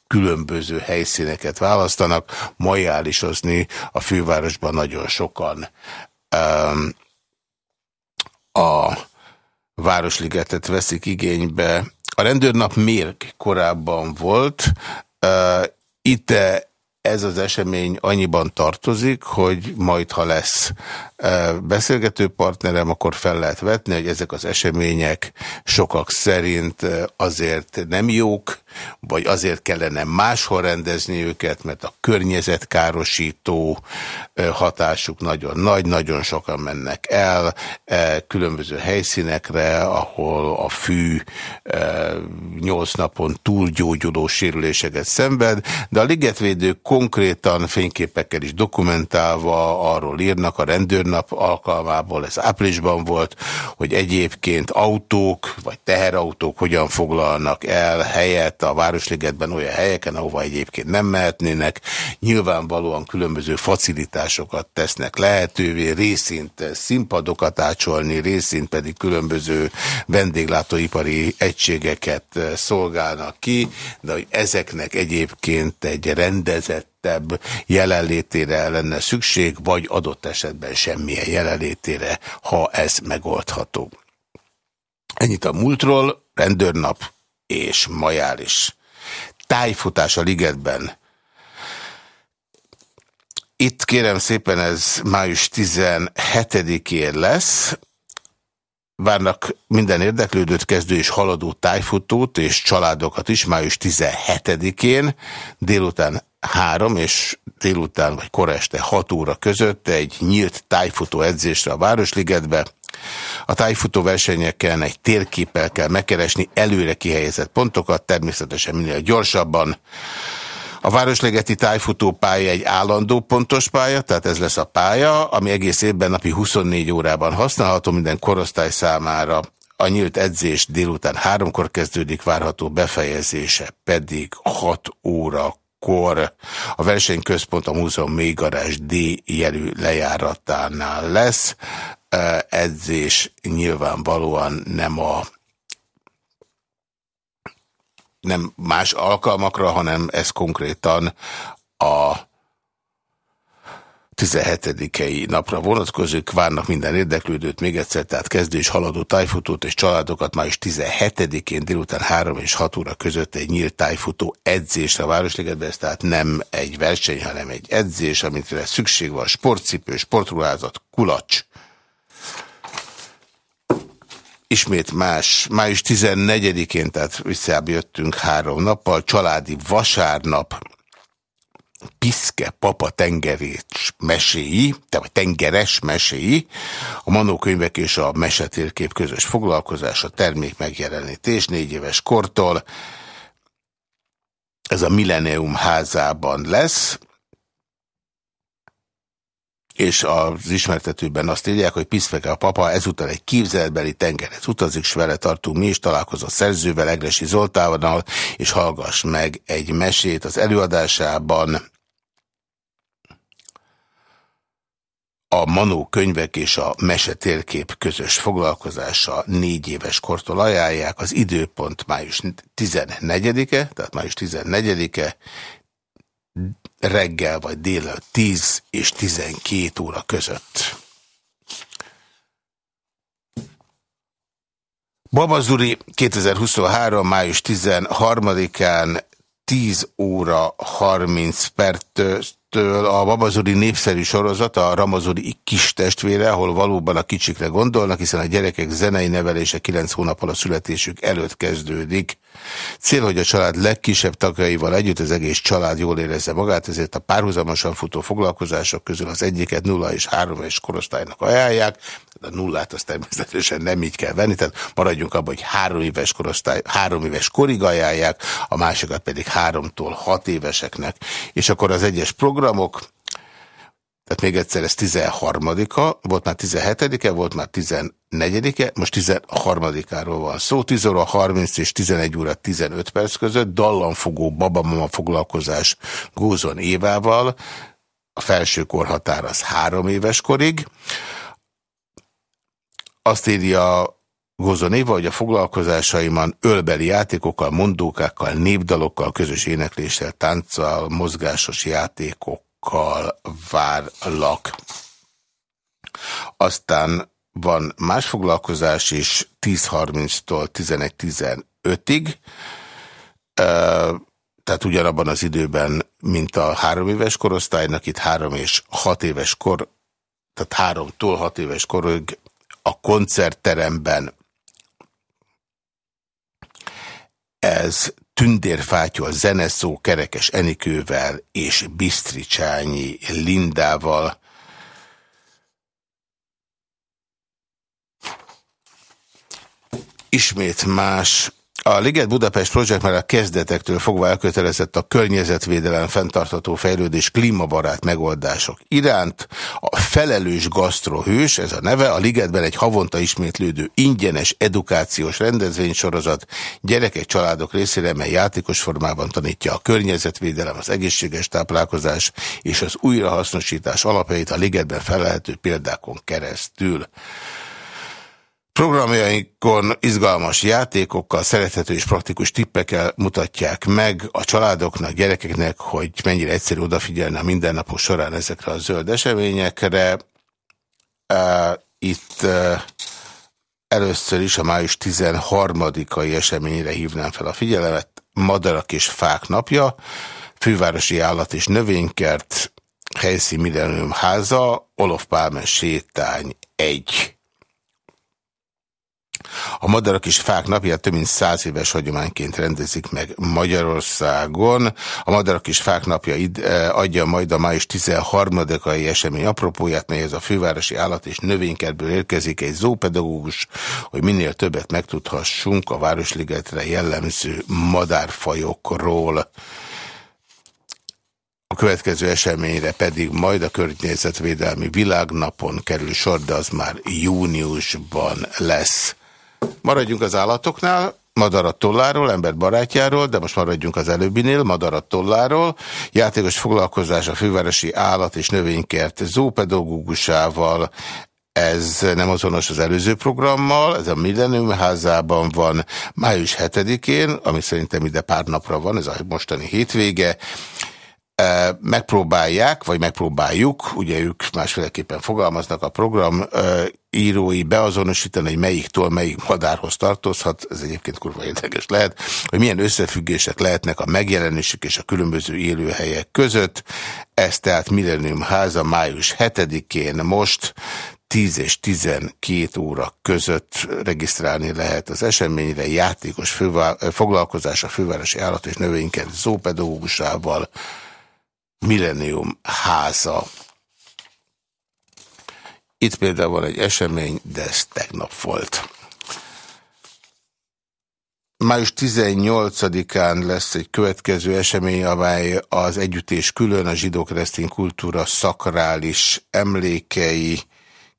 különböző helyszíneket választanak. Majálisozni a fővárosban nagyon sokan a Városligetet veszik igénybe. A rendőrnap miért korábban volt? Itt ez az esemény annyiban tartozik, hogy majd ha lesz beszélgető partnerem, akkor fel lehet vetni, hogy ezek az események sokak szerint azért nem jók, vagy azért kellene máshol rendezni őket, mert a környezetkárosító hatásuk nagyon nagy, nagyon sokan mennek el különböző helyszínekre, ahol a fű nyolc napon túl gyógyuló sérüléseket szenved, de a ligetvédők konkrétan fényképekkel is dokumentálva arról írnak a rendőr nap alkalmából, ez áprilisban volt, hogy egyébként autók vagy teherautók hogyan foglalnak el helyet a Városligetben olyan helyeken, ahova egyébként nem mehetnének. Nyilvánvalóan különböző facilitásokat tesznek lehetővé, részint színpadokat ácsolni, részint pedig különböző vendéglátóipari egységeket szolgálnak ki, de hogy ezeknek egyébként egy rendezett erősítettebb jelenlétére lenne szükség, vagy adott esetben semmilyen jelenlétére, ha ez megoldható. Ennyit a múltról, rendőrnap és majális. Tájfutás a ligetben. Itt kérem szépen ez május 17-én lesz, várnak minden érdeklődőt, kezdő és haladó tájfutót és családokat is május 17-én délután 3 és délután vagy kora este 6 óra között egy nyílt tájfutó edzésre a Városligetbe. A tájfutó versenyeken egy térképpel kell megkeresni előre kihelyezett pontokat, természetesen minél gyorsabban. A Városligeti tájfutó pálya egy állandó pontos pálya, tehát ez lesz a pálya, ami egész évben napi 24 órában használható minden korosztály számára. A nyílt edzés délután háromkor kezdődik, várható befejezése pedig 6 óra kor a versenyközpont a Múzeum Mélygarázs D jelű lejáratánál lesz. Edzés nyilvánvalóan nem a nem más alkalmakra, hanem ez konkrétan a 17-i napra vonatkozik, várnak minden érdeklődőt még egyszer, tehát kezdő és haladó tájfutót és családokat május 17-én délután 3 és 6 óra között egy nyílt tájfutó edzésre a Városligetben, ez tehát nem egy verseny, hanem egy edzés, amit szükség van, sportcipő, sportruházat, kulacs, ismét más, május 14-én, tehát visszajöttünk három nappal, családi vasárnap, Piszke papa tengerés meséi, tehát tengeres meséi, a manókönyvek és a mesetérkép közös foglalkozás, a termék megjelenítés négy éves kortól. Ez a Millennium házában lesz, és az ismertetőben azt írják, hogy Piszfeke a papa ezúttal egy képzeletbeli tengeret utazik, s vele tartunk mi is, találkozott szerzővel, Egresi Zoltávannal, és hallgass meg egy mesét az előadásában. A Manó könyvek és a Mese térkép közös foglalkozása négy éves kortól ajánlják. Az időpont május 14-e, tehát május 14-e, reggel vagy délelőtt 10 és 12 óra között. Babazuri 2023. május 13-án 10 óra 30 perctől a Babazuri népszerű sorozat, a Ramazuri kis testvére, ahol valóban a kicsikre gondolnak, hiszen a gyerekek zenei nevelése 9 hónappal a születésük előtt kezdődik. Cél, hogy a család legkisebb tagjaival együtt az egész család jól érezze magát, ezért a párhuzamosan futó foglalkozások közül az egyiket nulla és három éves korosztálynak ajánlják. A nullát azt természetesen nem így kell venni, tehát maradjunk abban, hogy három éves korosztály, három éves korig ajánlják, a másikat pedig háromtól hat éveseknek. És akkor az egyes programok, tehát még egyszer ez 13-a, volt már 17-e, volt már 14-e, most 13-áról van szó, 10 óra 30 és 11 óra 15 perc között, dallamfogó babamama foglalkozás Gózon Évával, a felső korhatár az három éves korig. Azt írja Gózon Éva, hogy a foglalkozásaimban ölbeli játékokkal, mondókákkal, népdalokkal, közös énekléssel, tánccal, mozgásos játékok, sokkal várlak. Aztán van más foglalkozás is 10.30-tól 11.15-ig, tehát ugyanabban az időben, mint a három éves korosztálynak, itt három és hat éves kor, tehát háromtól hat éves korig a koncertteremben ez Tündérfátyol zeneszó Kerekes Enikővel és Bisztricsányi Lindával. Ismét más a Liget Budapest Project már a kezdetektől fogva elkötelezett a környezetvédelem, fenntartató fejlődés, klímabarát megoldások iránt. A felelős gasztrohős, ez a neve, a Ligetben egy havonta ismétlődő ingyenes edukációs rendezvénysorozat gyerekek, családok részére, mely játékos formában tanítja a környezetvédelem, az egészséges táplálkozás és az újrahasznosítás alapjait a Ligetben felelhető példákon keresztül. Programjainkon izgalmas játékokkal, szerethető és praktikus tippekkel mutatják meg a családoknak, gyerekeknek, hogy mennyire egyszerű odafigyelni a mindennapok során ezekre a zöld eseményekre. Itt először is a május 13-ai eseményre hívnám fel a figyelmet. Madarak és Fák napja, Fővárosi Állat és Növénykert, helyszín Millennium háza, Olof Pálmen sétány 1. A Madarak és Fák napját több mint száz éves hagyományként rendezik meg Magyarországon. A Madarak és Fák napja id, eh, adja majd a május 13-ai esemény apropóját, melyhez a fővárosi állat és növénykertből érkezik egy zoopedagógus, hogy minél többet megtudhassunk a Városligetre jellemző madárfajokról. A következő eseményre pedig majd a Környezetvédelmi Világnapon kerül sor, de az már júniusban lesz. Maradjunk az állatoknál, madarat tolláról, ember barátjáról, de most maradjunk az előbbinél, madarat tolláról. Játékos foglalkozás a fővárosi állat és növénykert zoopedagógusával, ez nem azonos az előző programmal, ez a Millennium házában van május 7-én, ami szerintem ide pár napra van, ez a mostani hétvége megpróbálják, vagy megpróbáljuk, ugye ők másféleképpen fogalmaznak a program írói beazonosítani, hogy melyiktől melyik madárhoz tartozhat, ez egyébként kurva érdekes lehet, hogy milyen összefüggések lehetnek a megjelenésük és a különböző élőhelyek között. Ez tehát Millennium háza május 7-én most 10 és 12 óra között regisztrálni lehet az eseményre, játékos foglalkozás a fővárosi állat és növényként zópedagógusával, Millennium háza. Itt például van egy esemény, de ez tegnap volt. Május 18-án lesz egy következő esemény, amely az együttés külön a zsidó-keresztény kultúra szakrális emlékei,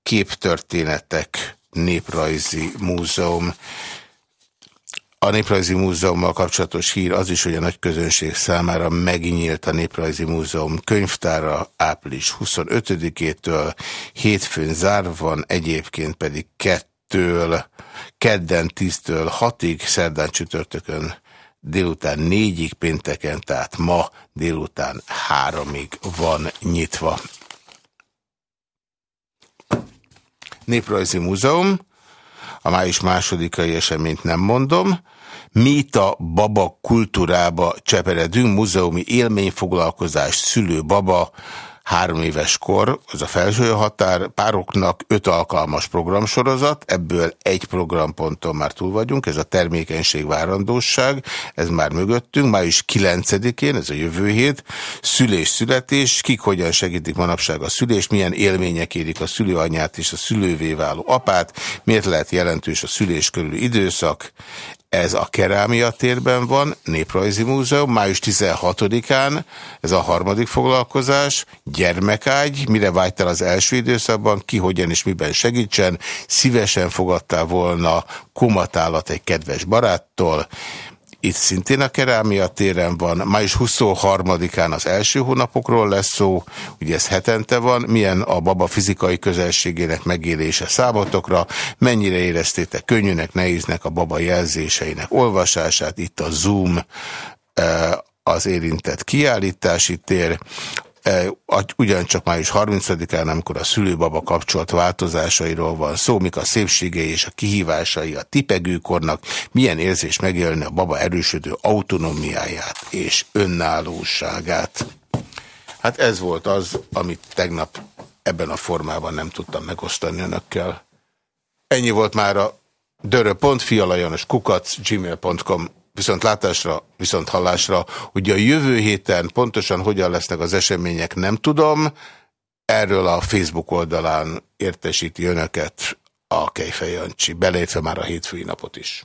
képtörténetek, néprajzi múzeum a Néprajzi Múzeummal kapcsolatos hír az is, hogy a nagy közönség számára megnyílt a Néprajzi Múzeum könyvtára április 25-től, hétfőn zárva van, egyébként pedig kettől, kedden 10-től 6-ig, szerdán csütörtökön délután 4-ig, pénteken, tehát ma délután 3-ig van nyitva. Néprajzi Múzeum, a május másodikai eseményt nem mondom, Mita baba kultúrába cseperedünk, múzeumi élményfoglalkozás, szülő baba, három éves kor, az a felső határ, pároknak öt alkalmas programsorozat, ebből egy programponton már túl vagyunk, ez a termékenység várandóság, ez már mögöttünk, május 9-én, ez a jövő hét, szülés-születés, kik hogyan segítik manapság a szülés, milyen élmények érik a szülőanyát és a szülővé váló apát, miért lehet jelentős a szülés körül időszak, ez a Kerámia térben van, Néprajzi Múzeum, május 16-án, ez a harmadik foglalkozás, gyermekágy, mire vágytál az első időszakban, ki hogyan és miben segítsen, szívesen fogadtál volna kumatálat egy kedves baráttól, itt szintén a kerámia téren van. Május 23-án az első hónapokról lesz szó, ugye ez hetente van. Milyen a baba fizikai közelségének megélése számotokra, mennyire éreztétek könnyűnek, nehéznek a baba jelzéseinek olvasását. Itt a Zoom eh, az érintett kiállítási tér. E, ugyancsak május 30-án, amikor a szülőbaba kapcsolat változásairól van szó, mik a szépségei és a kihívásai a tipegőkornak, milyen érzés megélni a baba erősödő autonómiáját és önállóságát. Hát ez volt az, amit tegnap ebben a formában nem tudtam megosztani önökkel. Ennyi volt már a dörö.fialajanos kukac gmail.com viszont látásra, viszont hallásra, hogy a jövő héten pontosan hogyan lesznek az események, nem tudom. Erről a Facebook oldalán értesíti önöket a Kejfej Jancsi, beleértve már a hétfői napot is.